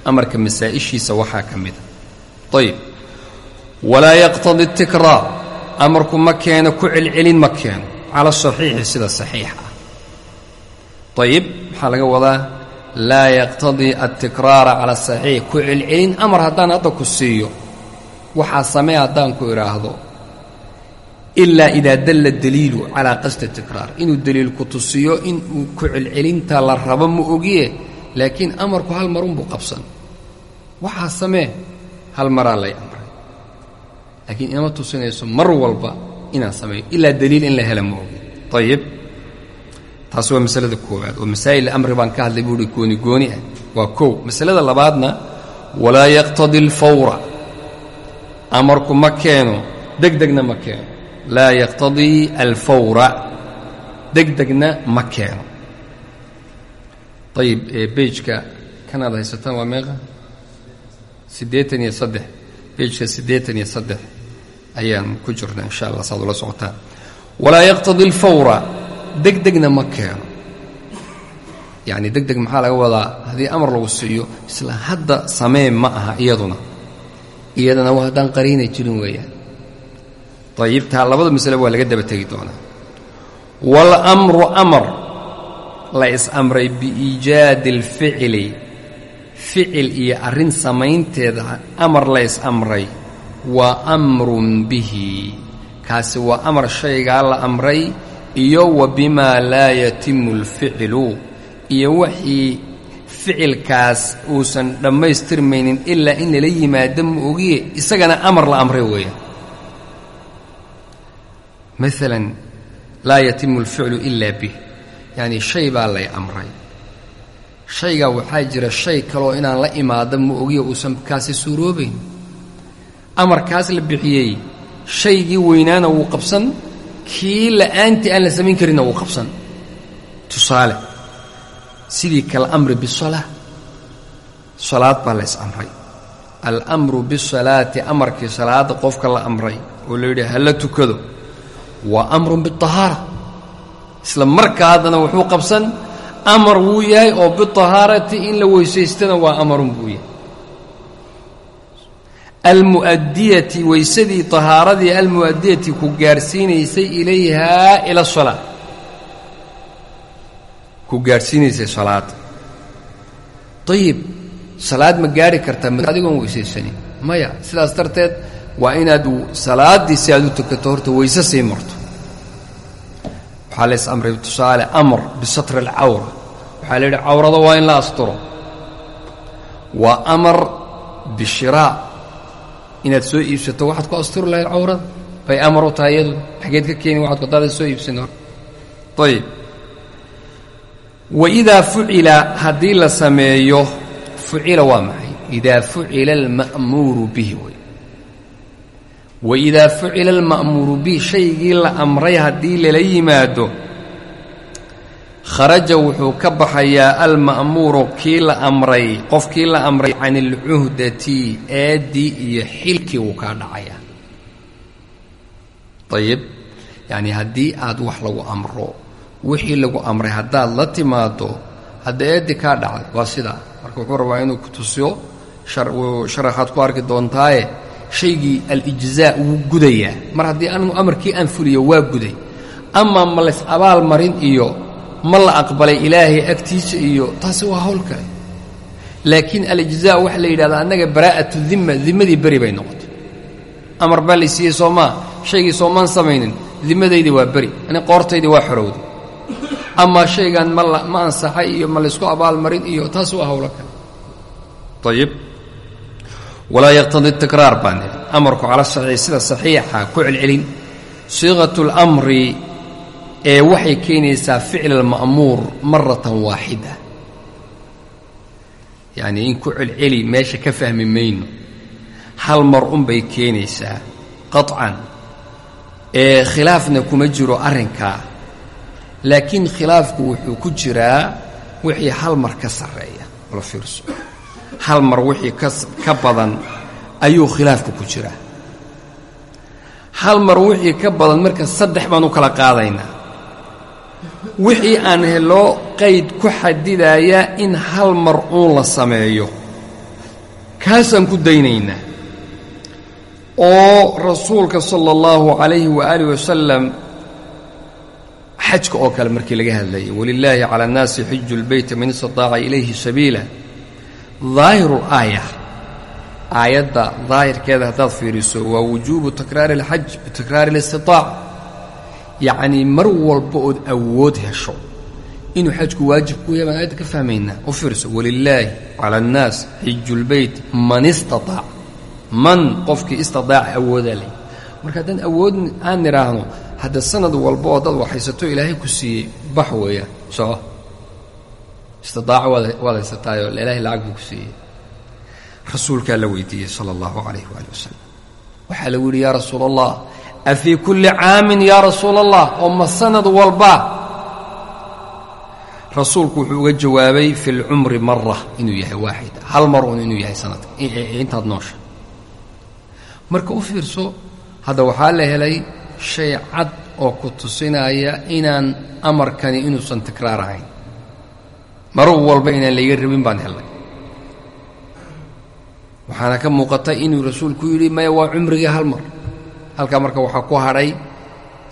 amarka masaa'ishiisa waxaa ka mida ayib. Walaa yaqtadi اtikraar amarku ma keeno ku celcelin ma keeno. Cala asaxiixi sida saxiix ah. Ayib. Maxaa laga wadaa laa yaqtadii altikraara cala asaxiix ku celcelin amar haddaan hadda ku siiyo waxaa samee haddaan ku idhaahdo ilaa idaa dalla daliilu calaa qasdi tikraar inuu daliil ku tusiyo inuu ku celcelinta la rabo ma ogiye laakiin amarku hal marunbuu qabsan. Waxaa samee hal maraa lay amray. Laakiin inama tusinayso mar walba inaan sameeyo ilaa daliil in la hela ma ogi ayib taasi waa masalada koowaad. Oo masaa'il amri baan ka hadlay buuhi gooni gooni ah. Waa kow. Masalada labaadna walaa yaqtadi alfawra. Amarku ma keeno degdegna ma keeno. Laa yaqtadii alfawra. Degdegna ma keeno. Ayib beijka kanaad haysataan waa meeqa? Siddeetan iyo saddex. Beijka siddeetan iyo saddex. Ayaan ku jirna insha allah saad ula socotaan walaa yaqtadi alfawra degdegna ma keeno. Yacni deg deg maxaa laga wadaa haddii amar lagu siiyo isla hadda samee ma aha iyaduna. Iyadana waa haddaan qariinay jirin weeyaan. Ayib taa labada masale waa laga daba tegi doonaa. Waalamru amar la is-amray biiijaadi alficili. Ficil iyo arrin samaynteeda amar la is-amray waa amrun bihi. Kaasi waa amar shaygaa la amray iyo wa bimaa laa yatimu alficilu iyo wixii ficilkaas uusan dhammaystirmaynin ilaa in lala yimaado ma ogiye isagana amar la amray weeyaan maalan laa yatimu alficlu ilaa bih yacni shay baa lay amray. Shaygaa waxaa jira shay kaloo inaan la imaado ma ogiye uusan kaasi suuroobayn amarkaas la bixiyey shaygii weynaana wuu qabsan kii la'aantii aan la samayn karinna wuu qabsan. Tusaale sidii kalamri bisalaa salaad baa lays amray. Alamru bisalaati amarkii salaadda qofka la amray oo la yidhi hala tukado. Waa amrun biطahaara isla markaadana wuxuu qabsan amar wuu yahay oo biطahaarati in la weysaystana waa amarun buu yahay almu'adiyati weysadii طahaaradii almu'adiyati ku gaadhsiinaysay ilayhaa ila salaa ku gaadhsiinaysay salaada ayib salaad ma gaadhi kartaa adigoon weysaysanin. Maya sidaas darteed waa inaad salaaddii si aad u tukato horta weyse sii marto. Waxaa lays amray tusaale amar bisatri alcawra waxaa la yidhi cawrada waa in la asturo. Waa amar bishiraa inaad soo iibsato waxaad ku asturi lahayd cawrada bay amar u tahay iyadu. Xageed ka keeni waxaad kadaada soo iibsan hor. Ayib waidaa fucila haddii la sameeyo fucila waa maxay? Idaa fucila alma'muuru bihi wey waidaa fucila alma'muuru bihi shaygii la amray haddii lala yimaado kharaja wuxuu ka baxayaa alma'muuru kii la amray qofkii la amray can alcuhdati eeddii iyo xilkii wuu kaa dhacayaa ayib yacnii haddii aad wax lagu amro wixii lagu amray haddaad la timaado hadda eeddi kaa dhacday waa sidaa marka wuxuu rabaa inuu ku tusiyo sharaxaad ku arki doontaaye shaygii alijzaa wuu gudayaa. Mar haddii anigu amarkii aan fuliyo waa guday. Amaa ma lays abaal marin iyo ma la aqbalay ilaahay agtiisa iyo taasi waa hawl kale laakiin alijzaa waxa la yidhahdaa annaga baraa'atu dimma dimmadii beri bay noqotay. Amar baa lay siiyey soomaa shaygii soomaan samaynin dimadaydii waa beri ani qoortaydii waa xorowday amaa shaygan ma ma ansaxay iyo ma laysku abaalmarin iyo taas waa hawlo kale. Ayib walaa yaqtadi tikraar baan idhi amarku cala saxiix sida saxiixa ku celcelin. Siiqatu اlamri ee waxay keenaysaa ficl alma'muur maratan waaxida yacnii in ku celceli meesha ka fahmi mayno. Hal mar unbay keenaysaa qaطcan ee khilaafna kuma jiro arrinkaa laakiin khilaafku wuxuu ku jiraa wixii hal mar ka sarreeya wala fiirso. Hal mar wixii ka badan ayuu khilaafku ku jiraa. Hal mar wixii ka badan marka saddex baan u kala qaadaynaa wixii aan helo qayd ku xadidaya in hal mar uun la sameeyo. Kaasaan ku daynaynaa. Oo rasuulka sala allahu calayhi waaalih wasalam xajka oo kale markii laga hadlayay walilaahi cala annaasi xiju lbeyti man istataaca ilayhi sabiila. Daahiru aaya. Aayadda daahirkeeda haddaad fiiriso waa wujuubu takraari alxaj bitakraari alistitaaca yacnii mar walba ood awood hesho. Inuu xajku waajib ku yahay baan aayadda ka fahmaynaa u fiirso walilaahi cala annaas xiju lbeyt man istataac man qofkii istataaca awoodaa leh. Marka haddaan awood aan nidhaahno hadda sanad walba oo dad waxhaysato ilaahay ku siiyey bax weeyaan soco istidaaco waad haysataayoo ilaahay lacag buu ku siiyey. Rasuulkaa la weydiiyey sala allahu calayh waali wasalam waxaa lagu yidhi yaa rasuula allah afii kulli caamin yaa rasuula allah oo ma sanad walba rasuulku wuxuu uga jawaabay fi lcumri mara inuu yahay waaxida hal mar un inuu yahay sanadka intaad noosha marka u fiirso hadda waxaa la helay shay cad oo ku tusinaya inaan amarkani inuusan tikraar ahayn mar walba inaan layga rabin baan helnay waxaana ka muuqata inuu rasuulku yidhi maya waa cumrigii hal mar halkaa marka waxaa ku hadhay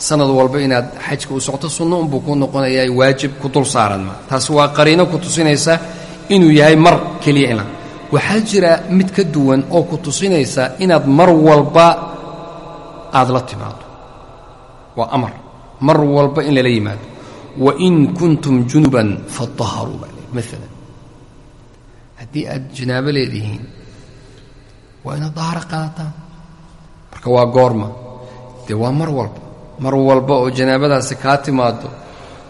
sanad walba inaad xajka u socoto sunno unbuu ku noqonayaa waajib ku dul saaran ma. Taasi waa qariino ku tusinaysa inuu yahay mar keliya ina waxaa jira mid ka duwan oo ku tusinaysa inaad mar walba aad la timaado. Waa amar. Mar walba in lala yimaado. Wain kuntum junuban fadaharuu baa le maalan haddii aad janaabo leedihiin waa inaad dahaaro qaadataan marka waa goorma. Dee waa mar walba mar walba oo janaabadaasi kaa timaado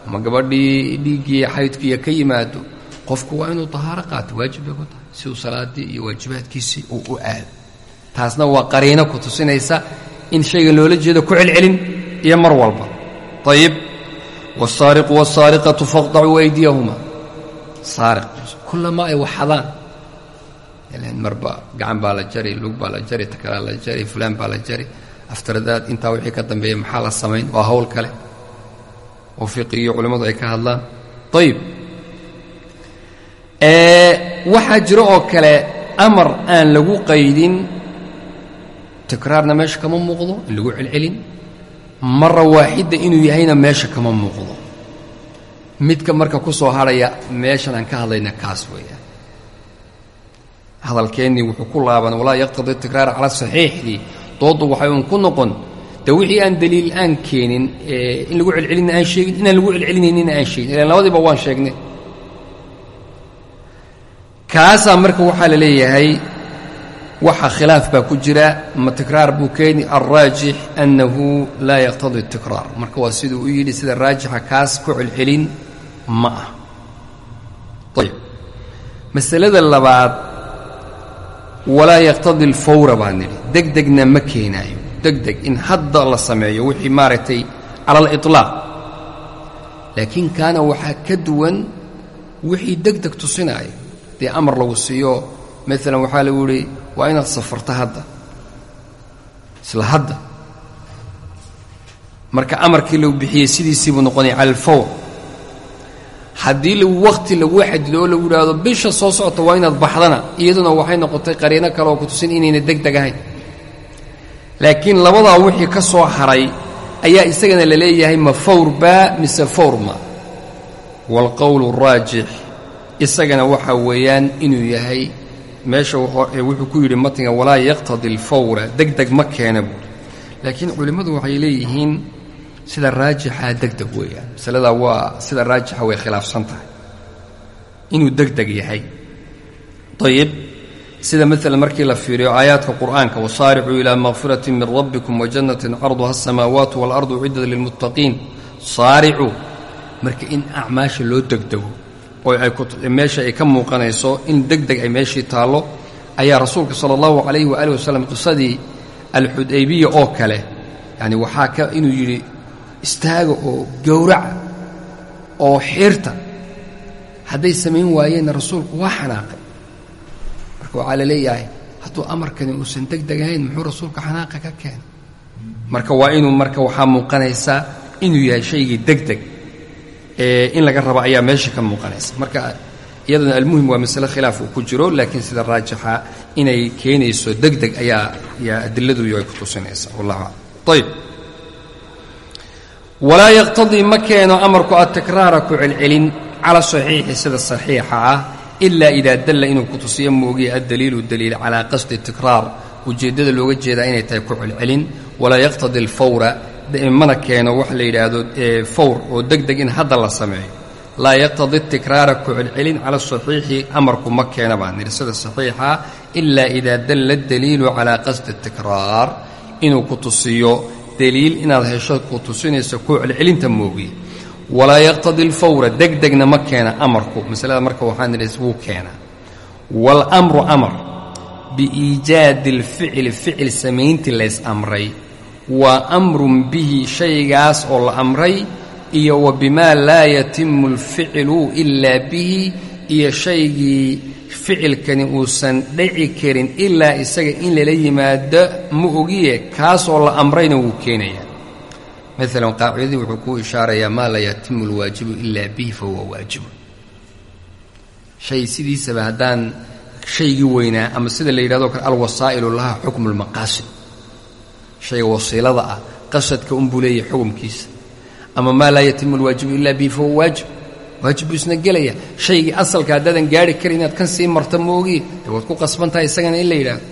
ama gabadhii dhiiggii xaydkiiyo ka yimaado qofku waa inuu tahaaro qaato waajib bay ku tahay. Si uu salaadii iyo waajibaadkiisii uu u aado. Taasna waa qariino ku tusinaysa in shaygan loola jeedo ku celcelin iyo mar walba. Ayib wاsaariqu wاsaariqatu faqdacuu aydiyahuma saariq. Kulamaa ay waxadaan marba gacan baa la jari lug baa la jari takalaa la jari fulaan baa la jari. Aftaradaad intaa wixii ka dambeeya maxaa la samayn waa hawl kale. Oo fiqi iyo culimmadu ay ka hadlaan. Ayib waxaa jiro oo kale amar aan lagu qaydin. Tikraarna meesha kama muuqdo in lagu celcelin. Mara waaxidda inuu yahayna meesha kama muuqdo. Midka marka ku soo hadhaya meeshan aan ka hadlayna kaas weeyaan hadalkeennii wuxuu ku laaban walaa yaqtadii tikraara cala saxiixdii dooddu waxay uun ku noqon. De wixii aan daliil aan keenin in lagu celcelinna aan sheegin inaan lagu celcelinaynina aan sheegin. Ilaan labadiiba waan sheegnay. Kaasaa marka waxaa la leeyahay waxa khilaaf baa ku jira ma tikraar buu keeni alraajix annahu laa yaqtadi tikraar. Marka waa siduu u yidhi sida raajixa kaas ku celcelin ma ah ayb masalada labaad walaa yaqtadi alfawra baa nidhi. Deg degna ma keenaayo. Deg deg in hadda la sameeyo wixii maaragtay cala aliطlaaq laakiin kaana waxaa ka duwan wixii deg deg tusinaayo. Dee amar lagu siiyo maalan waxaa lagu yidhi waa inaad safarto hadda. Isla hadda. Marka amarkii lagu bixiyey sidiisiibuu noqonaya cala alfawr haddii lagu wakhti lagu xadido oo lagu yidhaahdo bisha soo socota waa inaad baxdana iyaduna waxay noqotay qariino kale oo ku tusin inayna deg deg ahayn. Laakiin labadaa wixii ka soo haray ayaa isagana la leeyahay ma fawr baa mise fawr ma. Waalqowlu raajix isagana waxaa weeyaan inuu yahay meesha wuxuu ku yidhi matniga walaa yaqtadi alfawra deg deg ma keena buuri laakiin culimmadu waxay leeyihiin sida raajixaa deg deg weeyaan masaladaa waa sida raajixa way khilaafsan tahay. Inuu deg deg yahay. Ayib sida maalan markii la fiiriyo aayaadka qur'aanka wasaaricuu ilaa makfirati min rabbikum wajannatin carduha asamaawaatu waalardu ciddat lilmuttaqiin. Saaricuu marka in acmaasha loo degdego oo meesha ay ka muuqanayso in deg deg ay meeshii taallo ayaa rasuulka sala allahu calayhi waaalih wasalam qisadii alxudaybiya oo kale yacni waxaa ka inuu yidhi istaaga oo gowraca oo xirta. Hadday samayn waayeenna rasuulku waa xanaaqay. Marka waxaa la leeyahay hadduu amarkani uusan deg deg ahayn muxuu rasuulka xanaaqa ka keenay? Marka waa inuu marka waxaa muuqanaysaa inuu yahay shaygii deg deg in laga rabo ayaa meesha ka muuqanaysa. Marka iyaduna almuhim waa masale khilaaf uu ku jiro laakiin sida raajixa inay keenayso deg deg ayaa yaa adiladu ay ku tusinaysa wallahu aclam ayb walaa yaqtadii ma keeno amarku adtikraara ku celcelin cala saxiixi sida saxiixa ah ilaa idaa dalla inuu ku tusiyo moogiya addaliilu daliil calaa qasdi tikraar. Ujeeddada looga jeedaa inay tahay ku celcelin walaa yaqtadi alfawra mana keeno waxa la yidhaahdo fawr oo deg deg in hadda la sameeyo. Laa yaqtadi tikraara ku celcelin cala saxiixi amarku ma keena baa nidhi. Sida saxiixa ilaa idaa dalla daliilu calaa qasdi tikraar inuu ku tusiyo deliil inaad hesho ku tusinayso ku celcelinta moogiye walaa yaqtadi alfawra deg degna ma keena amarku. Masalada marka waxaan nidhi wuu keenaa waalamru amar biiijaadi alficli ficil samayntii lays amray. Waa amrun bihi shaygaas oo la amray iyo wa bimaa laa yatimu alficilu ilaa bihi iyo shaygii ficilkani uusan dhici karin ilaa isaga in lala yimaado ma ogiye kaasoo la amrayna wuu keenayaa maalan qaacidadii wuxuu kuu ishaarayaa maa laa yatimu alwaajibu ilaa bihi fahuwa waajibun. Shay sidiisaba haddaan shaygii weynaa ama sida la yidhahdo kale alwasaa'ilu laha xukmu lmaqaasid shayga wasiilada ah qasadka unbuu leeyahay xukumkiisa ama maa laa yatimu alwaajibu ilaa bihi fahuwa waajib waajib gelaya. Shaygii asalka haddaadan gaari karin inaad kan sii marta moogiye waad ku qasban tahay isagana in la yidhaahdo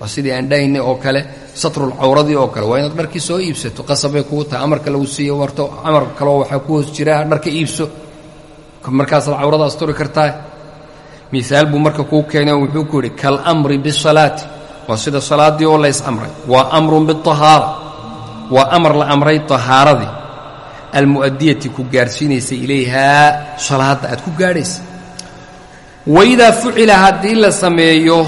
waa sidii aan dhahaynay oo kale satrul cawradii oo kale. Waa inaad dharkii soo iibsato qasabay kugu tahay amarka lagu siiyo warto amar kaloo waxaa ku hoos jiraa dharka iibso. Markaasaad cawrada asturi kartaa. Miaal buu marka kuu keenay wuxuu ku yidhi kaalamri bisalaati waa sida salaaddii oo lays amray. Waa amrun biahaara waa amar la amray tahaaradii almu'adiyati ku gaadhsiinaysa ilayhaa salaadda aad ku gaadhaysa. Waidaa fucila haddii la sameeyo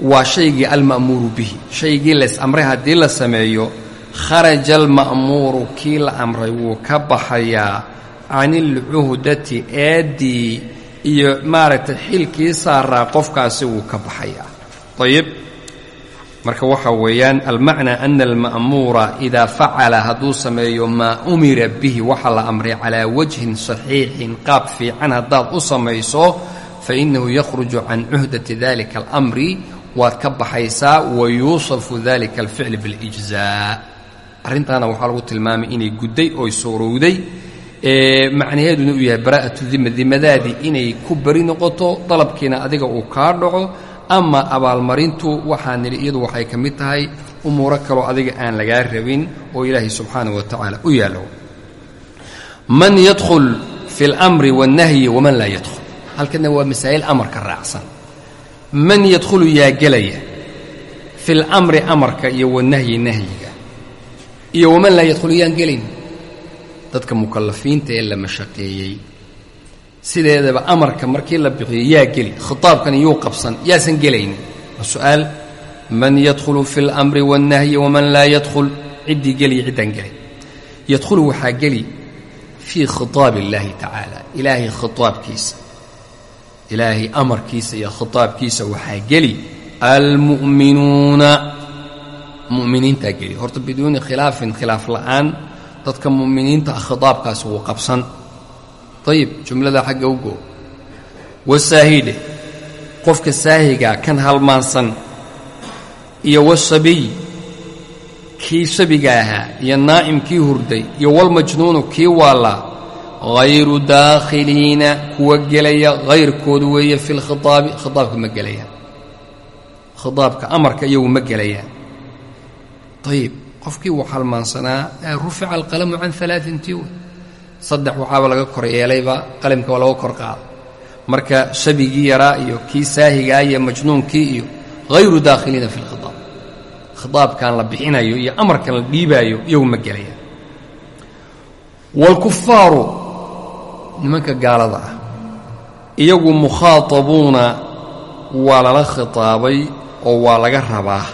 waa shaygii alma'muuru bihi. Shaygii lays amray haddii la sameeyo kharaja alma'muuru kii la amray wuu ka baxayaa can ilcuhdati eeddii iyo maaragtay xilkii saaraa qofkaasi wuu ka baxayaa. Ayib marka waxa weeyaan almacnaa ana alma'muura idaa facala hadduu sameeyo maa umira bihi waxa la amray calaa wajhin saxiixin qaab fiican haddaad u samayso fainahu yakhruju can cuhdati dalika alamri waad ka baxaysaa wa yuusafu dalika alficl biاlijzaa arrintaana waxaa lagu tilmaamay inay gudday oy suurowday macnaheeduna uu yahay baraa'atu dima dimadaadii inay ku beri noqoto dalabkiina adiga uu kaa dhaco ama abaalmarintu waxaan nidhi iyadu waxay ka mid tahay umuuro kaloo adiga aan lagaa rabin oo ilaahay subxaanahu wa tacaala u yaallo man yadkhul fi اlamri waاnnahyi waman laa yadkhul halkana waa masaa'il amarka raacsan man yadkhulu yaa gelaya fi اlamri amarka iyo wanahyi nahyiga iyo waman laa yadkhulu yaan gelayn dadka mukallafiinta ee la mashaqeeyey sideedaba amarka markii la bixiyo yaa geli khitaabkan yuu qabsan yaasan gelaynin waa su'aal man yadkhulu fi اlamri waاnnahyi waman laa yadkhul ciddii geliya ciddaan gelay yadkhulu waxaa geli fii khitaab اllaahi tacaala ilaahay khitaabkiisa ilaahay amarkiisa iyo khitaabkiisa waxaa geli almu'minuuna mu'miniintaa geli horta biduuni khilaafin khilaaf la'aan dadka mu'miniinta ah khitaabkaasi wuu qabsan ayib jumlada xagga u goo wasaahidhe qofka saahigaa kan halmaansan iyo wasabiy kii sabiga ahaa iyo naa'im kii hurday iyo walmajnuunu kii waallaa hayru daakhiliina kuwa gelaya hayrkoodu weeye fi lkhitaabi khitaabka ma gelayaan khitaabka amarka iyagu ma gelayaan ayib qofkii wuu halmaansanaa rufica alqalamu can alaaintii wey saddex waxaaba laga kor yeelayba qalimka waa laga kor qaada marka sabigii yaraa iyo kii saahigaa iyo majnuunkii iyo hayru daakhiliina fi lkhitaab khitaabkan la bixinayo iyo amarkan la dhiibaayo iyagu ma gelayaan waalkufaaru nimanka gaalada ah iyagu mukhaatabuuna waa lala khitaabay oo waa laga rabaa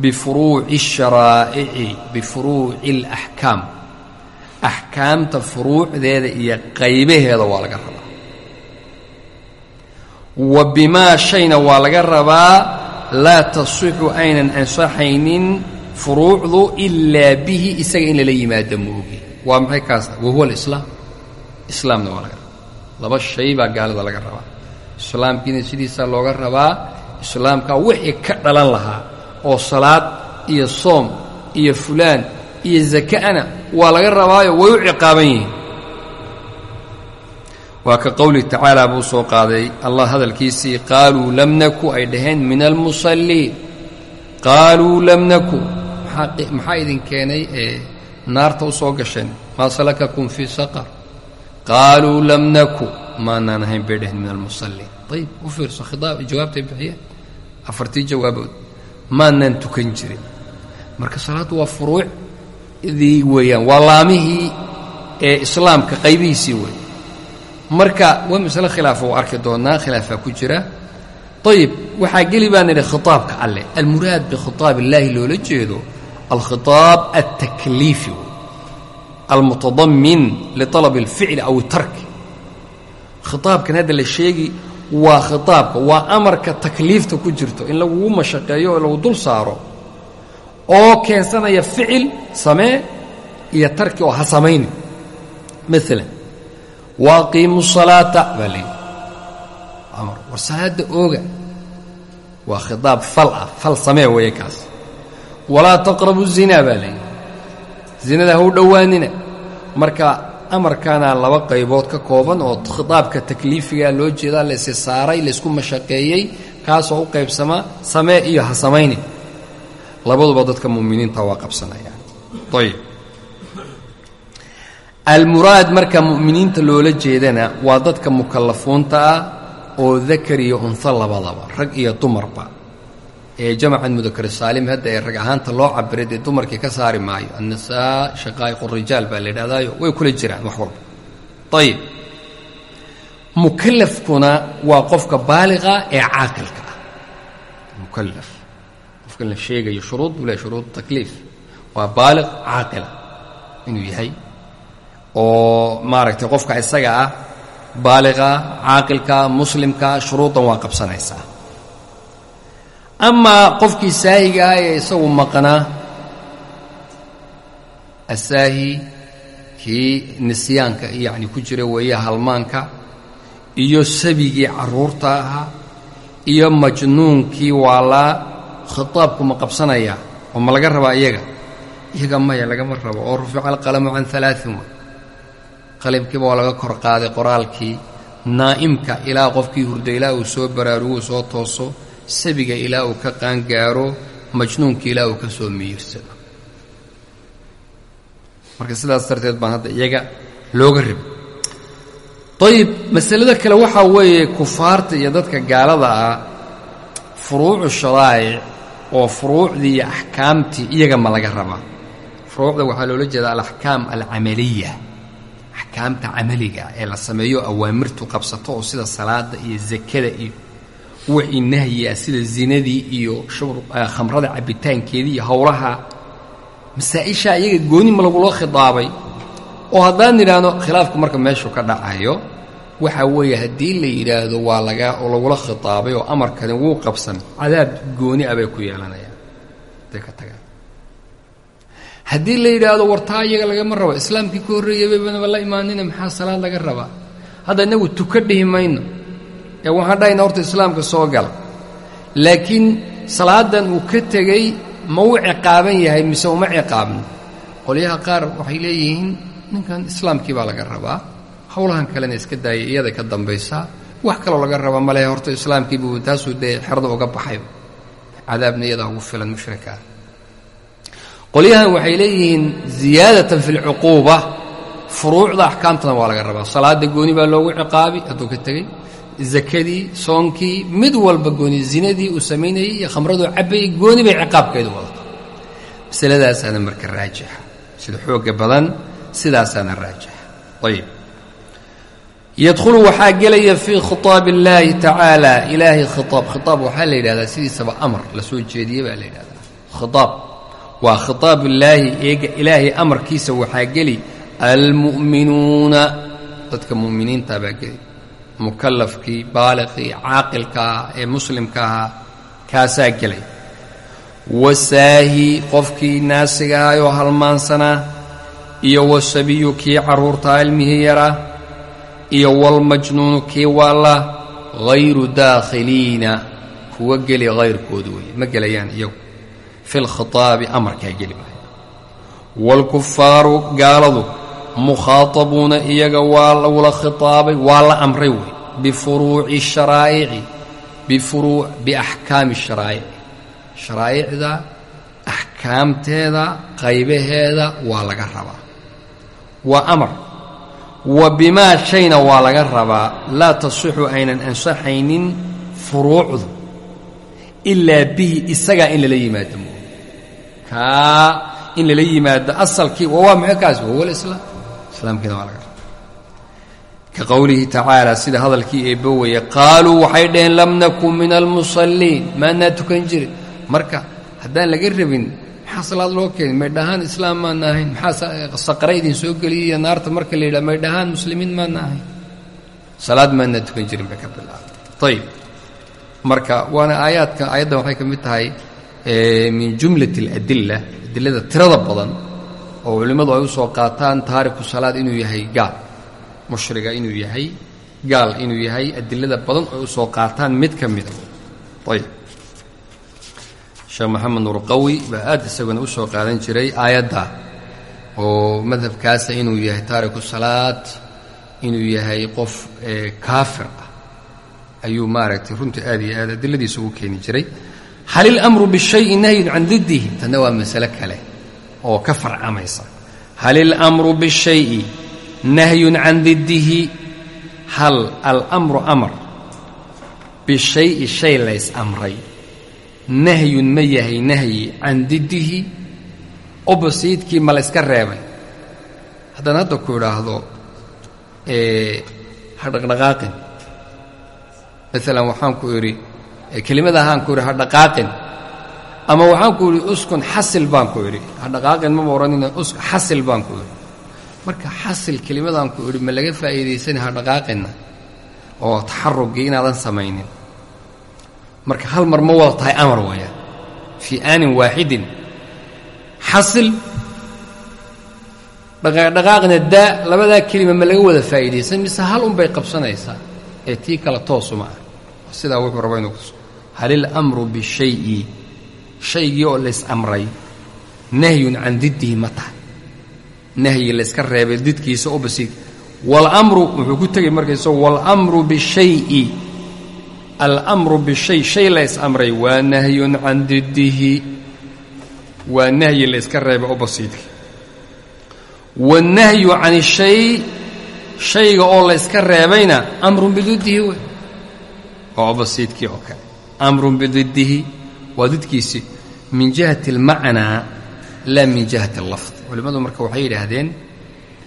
bifuruuci asharaa'ici bifuruuci alaxkaam axkaamta furuucdeeda iyo qaybaheeda waa laga rabaa. Wa bimaa shayna waa laga rabaa laa tasixu aynan ansaxaynin furuucdu ilaa bihi isaga in lala yimaado moogi. Waa maxay kaas? Wahuwa alislaam. Islaamna waa laga rabaa. Laba shay baa gaalada laga rabaa. Islaamkiina sidiisaa looga rabaa islaamkaa wixii ka dhalan lahaa oo salaad iyo soom iyo fulaan iyo zaka'ana waa laga rabaayo way u ciqaaban yihiin. Waa ka qowlihi tacaala buu soo qaaday allah hadalkiisii qaaluu lam naku ay dhaheen min almusalliin qaaluu lam naku. Maxaa idin keenay ee naarta u soo gasheen? Maa salakakum fii saqar. Qaaluu lam naku. Maanaan ahayn bay dhaheen min almusalliin ayib u fiirso khiaab jawaabtay bixiyeen. Afartii jawaabood maanaan tukan jirin. Marka salaaddu waa furuucdii weeyaan. Waa laamihii ee islaamka qaybihiisii wey marka waa masale khilaafa u arki doonnaa khilaafaa ku jira. Ayib waxaa geli baan nidhi khitaabka alleh almuraad bikhitaab illaahi loola jeedo alkhitaab altakliifi wey almutadamin liطalab اlficli aw tarki khitaabkan hadda la sheegi waa khitaabka waa amarka takliifta ku jirto. In lagugu mashaqeeyo oo lagu dul saaro oo keensanaya ficil samee iyo tarki oo ha samaynin maalan waaqiimu salaata baa layidhi amar war salaadda ooga. Waa khitaab fal ah fal samee weeye kaas. Walaa taqrabu zinaa baa layidhi zinada ha u dhowaanina. Marka amarkaana laba qaybood ka kooban oo khitaabka takliifiga loo jeedaa laysi saaray laysku mashaqeeyey kaasoo u qaybsama samee iyo ha samayni labaduba dadka mu'miniinta waa qabsanayaan. Ayib almuraad marka mu'miniinta loola jeedana waa dadka mukallafuunta ah oo dakar iyo unho labadaba rag iyo dumarba. Ee jamacan mudakar saalim hadda ee rag ahaanta loo cabiray dee dumarkii ka saari maayo. Annisaa shaqaa'iqu rijaal baa la yidhahdaayo way kula jiraan wax walba. Ayib mukallafkuna waa qofka baaliqa ee caaqilka ah. Mukallaf qofkan la sheegayo shuruud buu lehay shuruud takliif waa baaliq caaqila inuu yahay oo maaragtay qofka isaga ah baaliqa caaqilka muslimka shuruuddan waa qabsanaysaa amaa qofkii saahiga ah ee isagu maqnaa asaahi kii nisyaanka yacni ku jira weeye halmaanka iyo sabigii carruurta ahaa iyo majnuunkii waalaa khitaabku ma qabsanaya oo ma laga rabaa iyaga? Iyaga maya lagama rabo oo rufica alqalamu can alaain way qalimkiiba waa laga kor qaaday qoraalkii. Naa'imka ilaa qofkii hurda ilaa uu soo baraarugu soo tooso sabiga ilaa uu ka qaangaaro majnuunka ilaa uu ka soo miyirsado marka sidaas darteed baan hadda iyaga looga ribay. Ayib masalada kale waxaa weeye kufaarta iyo dadka gaalada ah furuucu sharaa'ic oo furuucdii iyo axkaamtii iyaga ma laga rabaa. Furuucda waxaa loola jeeda alaxkaam alcamaliya. Axkaamta camaliga ee la sameeyo awaamirtu qabsato oo sida salaada iyo zakada iyo wixii nahyi ah sida zinadii iyo khamrada cabbitaankeedii iyo howlaha masaa-ishaa iyaga gooni ma lagula khidaabay. Oo haddaan nidhaahdo khilaafku marka meeshuu ka dhacayo waxa weeye haddii la yidhaahdo waa laga lagula khitaabay oo amarkani wuu qabsan cadaab gooni ah bay ku yeelanayaan haday ka tagaan. Haddii la yidhaahdo wartaa iyaga lagama rabo islaamkii ka horreeyay baybanaba la imaanina maxaa salaad laga rabaa? Hadda innagu tuka dhihi mayno. Ee waxaan dhahayna horta islaamka soo gala. Laakiin salaadan uu ka tegey ma u ciqaaban yahay mise uma ciqaabno qolyaha qaar waxay leeyihiin ninkan islaamkii baa laga rabaa howlahan kalena iska daayay iyada ka dambaysaa wax kaloo laga rabaa malehe horta islaamkiibuu taasuu dee xerda uga baxay. Cadaabna iyadaa ugu filan mushrikaa qolyahan waxay leeyihiin ziyaadatan fi lcuquuba furuucda axkaamtana waa laga rabaa. Salaada gooni baa loogu ciqaabi hadduu ka tegey zakadii soonkii mid walba gooni zinadii uu samaynayey iyo khamraduu cabbayey gooni bay ciqaabkeedu wadato masaladaasaana marka raajixa sida xooga badan sidaasaana raajixa ayib yadkhulu waxaa gelaya fii khitaab illaahi tacaala ilaahay khitaab. Khitaab waxaa la yidhahdaa sidiisaba amar la soo jeediyey baa la yidhahdaa. Khitaab. Waa khitaab illaahi eega ilaahay amarkiisa waxaa geli. Almu'minuuna dadka mu'miniinta baa geli. Mukallafkii baaliqii caaqilka ee muslimka ahaa kaasaa gelay. Wasaahi qofkii naasiga ahayoo halmaansanaa iyo wasabiyu kii carruurtaa ilmihii yaraa iyo walmajnuunu kii waalla hayru daakhiliina kuwa geli hayrkooda weeye. Ma gelayaan iyagu. Fi lkhitaabi amarkaa geli maayo waalkufaaru gaaladu mukhaatabuuna iyaga waa lagula khitaabay waa la amray wey bifuruuci sharaa'ici bifuruu biaxkaami sharaa'ici. Sharaa'icda axkaamteeda qaybaheeda waa laga rabaa. Waa amar wa bimaa shayna waa laga rabaa. Laa tasixu aynan ansaxaynin furuucdu. Ilaa bihi isagaa in lala yimaado mooye kaa in lala yimaado asalkii waa maxay kaas wahuwa alislaam islaamkiina waa laga rabaa. Ka qowlihi tacaala sida hadalkii eebbowaya qaaluu waxay dhaheen lam nakun min almusalliin maanaa tukan jirin. Marka haddaan laga rabin maxaa salaad loo keenay? May dhahaan islaam maana ahayn maxaa saqare idin soo geliyay iyo naarta marka la yidhaha may dhahaan muslimiin maana ahayn salaad maanaa tukan jirin bay ka bilaabay. Ayib marka waana aayaadka aayaddan waxay ka mid tahay min jumlat aladilla adillada tirada badan oo culimmadu ay u soo qaataan taariku salaad inuu yahay gaal mushriga inuu yahay gaal inuu yahay adilada badan oo ay u soo qaataan mid ka mida ayib sheekh maxamed nurqawi baa aad isaguna u soo qaadan jiray aayadda oo madhabkaasa inuu yahay taariku salaad inuu yahay qof kaafir ah. Ayuu maaragtay runtii aad iyo aad adiladiisa ugu keeni jiray. Hal ilamru bishayi nahyun can diddihi? Tanna waa masale kale oo ka farcamaysa. Hal ilamru bishayi nahyun can diddihi? Hal alamru amar? Bishayi shay lays amray nahyun ma yahay nahyi can diddihi obosiidkii ma layska reebay. Haddaan hadda ku idhaahdo ha dhaqdhaqaaqin. Maalan waxaan ku idhi kelimada ahaan ku idhi ha dhaqaaqin. Ama waxaan ku idhi uskun xasil baan ku idhi. Ha dhaqaaqin maba usk xasil baan ku idhi. Marka xasil kelimadaan ku idhi ma laga faa'iidaysani ha dhaqaaqinna? Oo taxarugii inaadan samaynin marka hal mar ma wada tahay amar weeyaan fii aanin waaxidin xasil. Dhaqaaqna daa labadaa kelima ma laga wada faa'iidaysan mise hal unbay qabsanaysaa? Ee tii kale toosuma ah. Sidaa wuxuu raba inuu kuso hal ilamru bishayi shaygii oo lays amray nahyun can diddihi ma tahay. Nahyi layska reebay didkiisa oo basiid walamru wuxuu ku tegay markayso walamru bishayi alamru bishay shay lays amray waa nahyun can diddihi. Waa nahyi layska reebay oo basiidka waannahyu can ishay shayga oo layska reebayna amrun bididdihi wey. Oo basiidkii oo kale. Amrun bididdihi waa didkiisii min jihati almacnaa laa min jihati allafd. Culimmadu marka waxay yidhaahdeen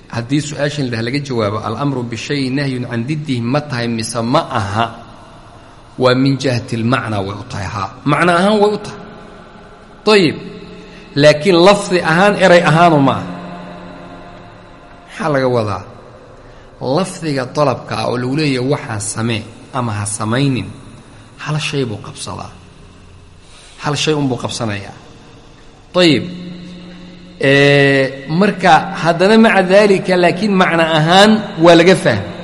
haddii su'aashan laga jawaabo alamru bishayi nahyun can diddihi ma tahay mise ma aha waa min jihati almacnaa way u tahay haa. Macno ahaan way u tahay. Ayib laakiin lafdi ahaan eray ahaanu ma aha. Maxaa laga wadaa? Lafdiga dalabka ah oo lagu leeyahay waxaa samee ama ha samaynin hal shay buu qabsadaa. Hal shay unbuu qabsanayaa. Ayib marka haddana maca daalika laakiin macno ahaan waa laga fahmay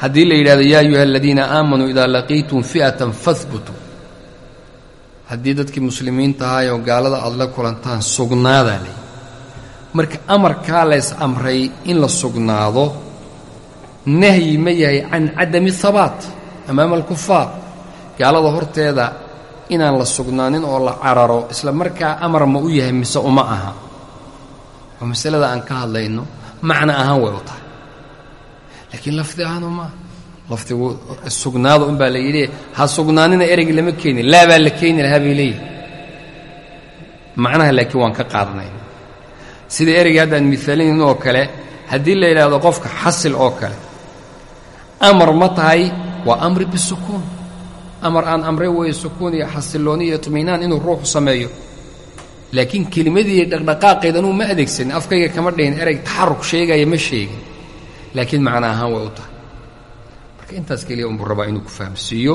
haddii la yidhahdo yaa ayuha aladiina aamanuu idaa laqiitum fi'atan fahbutuu haddii dadkii muslimiinta ahaayoo gaalada aada la kulantaan sugnaadaa lay marka amarkaa lays amray in la sugnaado nahyi ma yahay can cadami habaat amaama alkufaar gaalada horteeda inaan la sugnaanin oo la cararo isla markaa amar ma u yahay mise uma aha. Oo masalada aan ka hadlayno macno ahaan way u tahay laakiin lafdi ahaanu maaha lafdigu sugnaada unbaa la yidhi ha sugnaanina ereygi lama keenin laa baa la keeni lahaa bay leeyihi macnaha laakiin waan ka qaadanayna sida ereygii hadda aan miaalinayn oo kale haddii la yidhaahdo qofka xasil oo kale amar ma tahay waa amri bisukuun. Amar aan amray weeye sukuun iyo xasillooni iyo itmiinaan inuu ruuxu sameeyo. Laakiin kelimadii dhaqdhaqaaqeed anuu ma adeegsanin afkayga kama dhihin erey taxaruk sheegaya ma sheegin laakiin macno ahaan way u tahay. Marka intaas keliya unbuu rabaa inuu ku fahamsiiyo.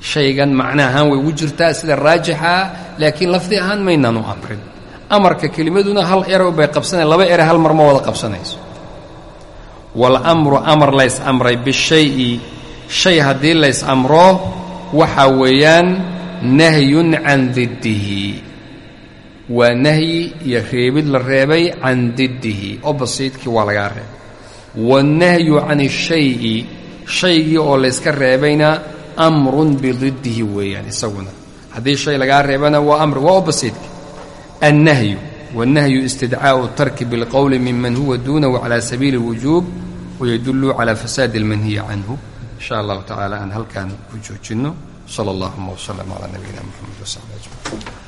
Shaygan macno ahaan way ugu jirtaa sida raajixaa laakiin lafdi ahaan maynaanu amrin. Amarka kelimaduna hal erow bay qabsanaya laba ere hal mar ma wada qabsanayso. Walamru amar lays amray bishayi. Shay haddii lays amro waxaa weeyaan nahyun can diddihi. Waa nahyi iyo reebid la reebay can diddihi. Oppositeki waa lagaa reebay waannahyu can ishayi shaygii oo layska reebayna amrun bididdihi weeyaan isaguna haddii shay lagaa reebana waa amri waa oppositeki annahyu wannahyu istidcaa'u tarki bilqowli miman huwa duunahu cala sabiili اlwujuub wayadullu cala fasaadi almanhiyi canhu in sha allahu tacaala aan halkan ku joojinno sala allahuma wslm calaa nabiyina moxamed wasaxbi ajmaciin